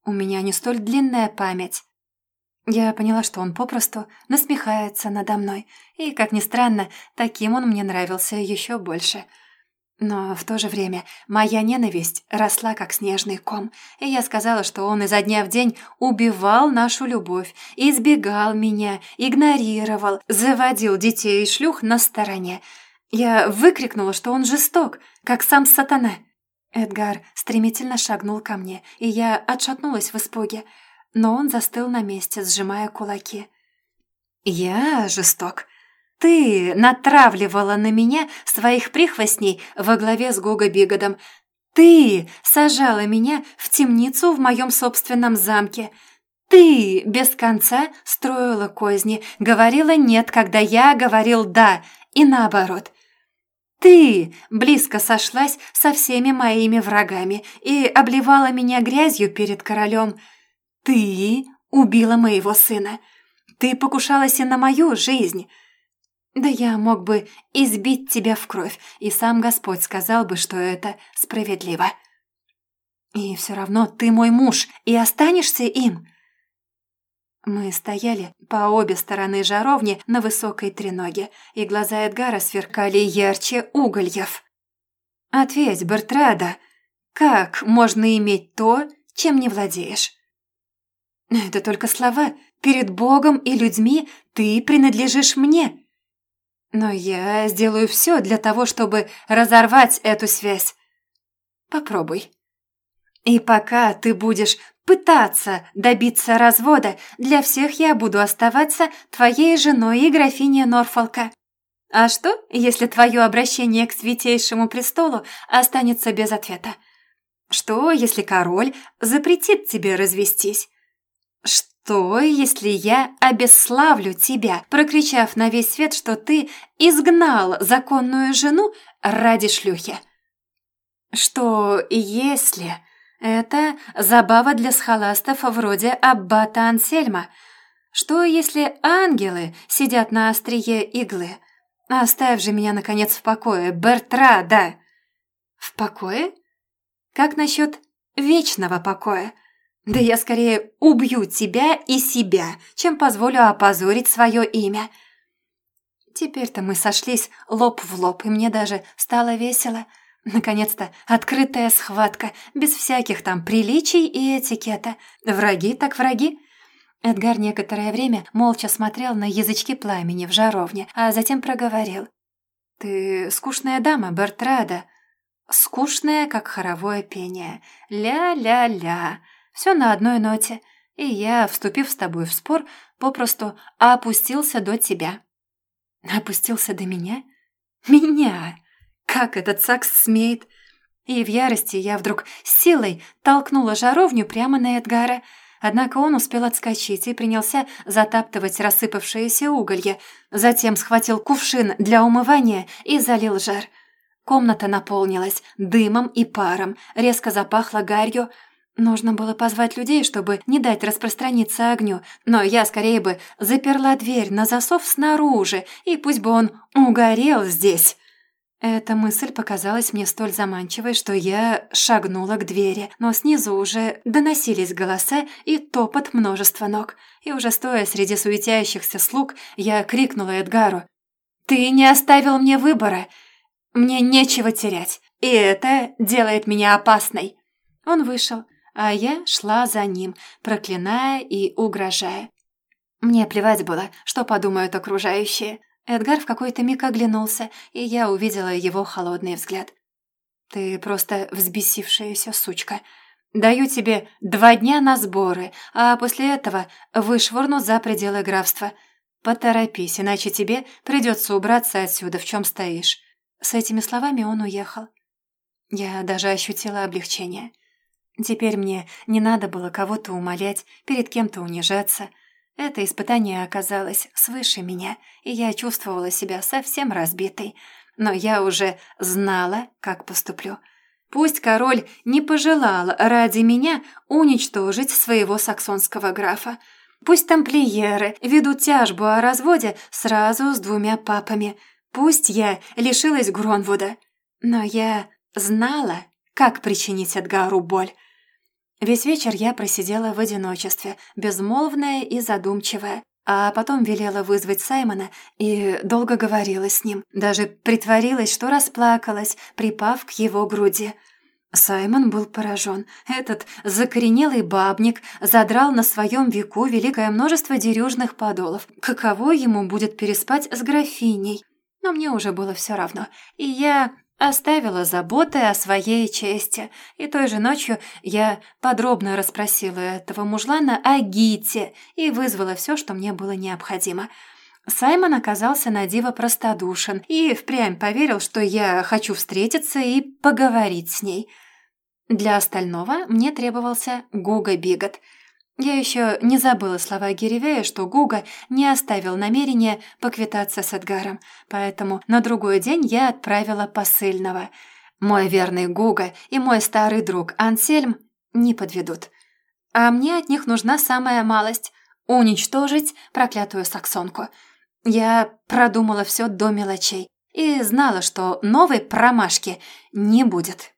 «У меня не столь длинная память». Я поняла, что он попросту насмехается надо мной, и, как ни странно, таким он мне нравился еще больше — но в то же время моя ненависть росла как снежный ком, и я сказала, что он изо дня в день убивал нашу любовь, избегал меня, игнорировал, заводил детей и шлюх на стороне. Я выкрикнула, что он жесток, как сам сатана. Эдгар стремительно шагнул ко мне, и я отшатнулась в испуге, но он застыл на месте, сжимая кулаки. «Я жесток», ты натравливала на меня своих прихвостней во главе с Гога Бигодом. Ты сажала меня в темницу в моем собственном замке. Ты без конца строила козни, говорила «нет», когда я говорил «да», и наоборот. Ты близко сошлась со всеми моими врагами и обливала меня грязью перед королем. Ты убила моего сына. Ты покушалась и на мою жизнь. Да я мог бы избить тебя в кровь, и сам Господь сказал бы, что это справедливо. И все равно ты мой муж, и останешься им. Мы стояли по обе стороны жаровни на высокой треноге, и глаза Эдгара сверкали ярче угольев. «Ответь, Бертрада, как можно иметь то, чем не владеешь?» «Это только слова. Перед Богом и людьми ты принадлежишь мне. Но я сделаю все для того, чтобы разорвать эту связь. Попробуй. И пока ты будешь пытаться добиться развода, для всех я буду оставаться твоей женой и графиней Норфолка. А что, если твое обращение к святейшему престолу останется без ответа? Что, если король запретит тебе развестись? Что, если я обесславлю тебя, прокричав на весь свет, что ты изгнал законную жену ради шлюхи? Что, если это забава для схоластов вроде аббата Ансельма? Что, если ангелы сидят на острие иглы? Оставь же меня, наконец, в покое, Бертрада!» «В покое? Как насчет вечного покоя?» Да я скорее убью тебя и себя, чем позволю опозорить свое имя. Теперь-то мы сошлись лоб в лоб, и мне даже стало весело. Наконец-то открытая схватка, без всяких там приличий и этикета. Враги так враги. Эдгар некоторое время молча смотрел на язычки пламени в жаровне, а затем проговорил. «Ты скучная дама, Бертрада. Скучная, как хоровое пение. Ля-ля-ля. Все на одной ноте, и я, вступив с тобой в спор, попросту опустился до тебя». «Опустился до меня? Меня? Как этот сакс смеет?» И в ярости я вдруг силой толкнула жаровню прямо на Эдгара, Однако он успел отскочить и принялся затаптывать рассыпавшиеся уголья. Затем схватил кувшин для умывания и залил жар. Комната наполнилась дымом и паром, резко запахло гарью, Нужно было позвать людей, чтобы не дать распространиться огню, но я скорее бы заперла дверь на засов снаружи, и пусть бы он угорел здесь. Эта мысль показалась мне столь заманчивой, что я шагнула к двери, но снизу уже доносились голоса и топот множества ног, и уже стоя среди суетящихся слуг, я крикнула Эдгару. «Ты не оставил мне выбора! Мне нечего терять, и это делает меня опасной!» Он вышел, а я шла за ним, проклиная и угрожая. Мне плевать было, что подумают окружающие. Эдгар в какой-то миг оглянулся, и я увидела его холодный взгляд. «Ты просто взбесившаяся сучка. Даю тебе два дня на сборы, а после этого вышвырну за пределы графства. Поторопись, иначе тебе придется убраться отсюда, в чем стоишь». С этими словами он уехал. Я даже ощутила облегчение. Теперь мне не надо было кого-то умолять, перед кем-то унижаться. Это испытание оказалось свыше меня, и я чувствовала себя совсем разбитой. Но я уже знала, как поступлю. Пусть король не пожелал ради меня уничтожить своего саксонского графа. Пусть тамплиеры ведут тяжбу о разводе сразу с двумя папами. Пусть я лишилась Гронвуда. Но я знала, как причинить Эдгару боль. Весь вечер я просидела в одиночестве, безмолвная и задумчивая, а потом велела вызвать Саймона и долго говорила с ним. Даже притворилась, что расплакалась, припав к его груди. Саймон был поражен. Этот закоренелый бабник задрал на своем веку великое множество дерюжных подолов. Каково ему будет переспать с графиней? Но мне уже было все равно, и я Оставила заботы о своей чести, и той же ночью я подробно расспросила этого мужлана о Гите и вызвала все, что мне было необходимо. Саймон оказался на диво простодушен и впрямь поверил, что я хочу встретиться и поговорить с ней. Для остального мне требовался Гуга Бигот. Я еще не забыла слова Гиревея, что Гуга не оставил намерения поквитаться с Эдгаром, поэтому на другой день я отправила посыльного. Мой верный Гуга и мой старый друг Ансельм не подведут. А мне от них нужна самая малость — уничтожить проклятую саксонку. Я продумала все до мелочей и знала, что новой промашки не будет.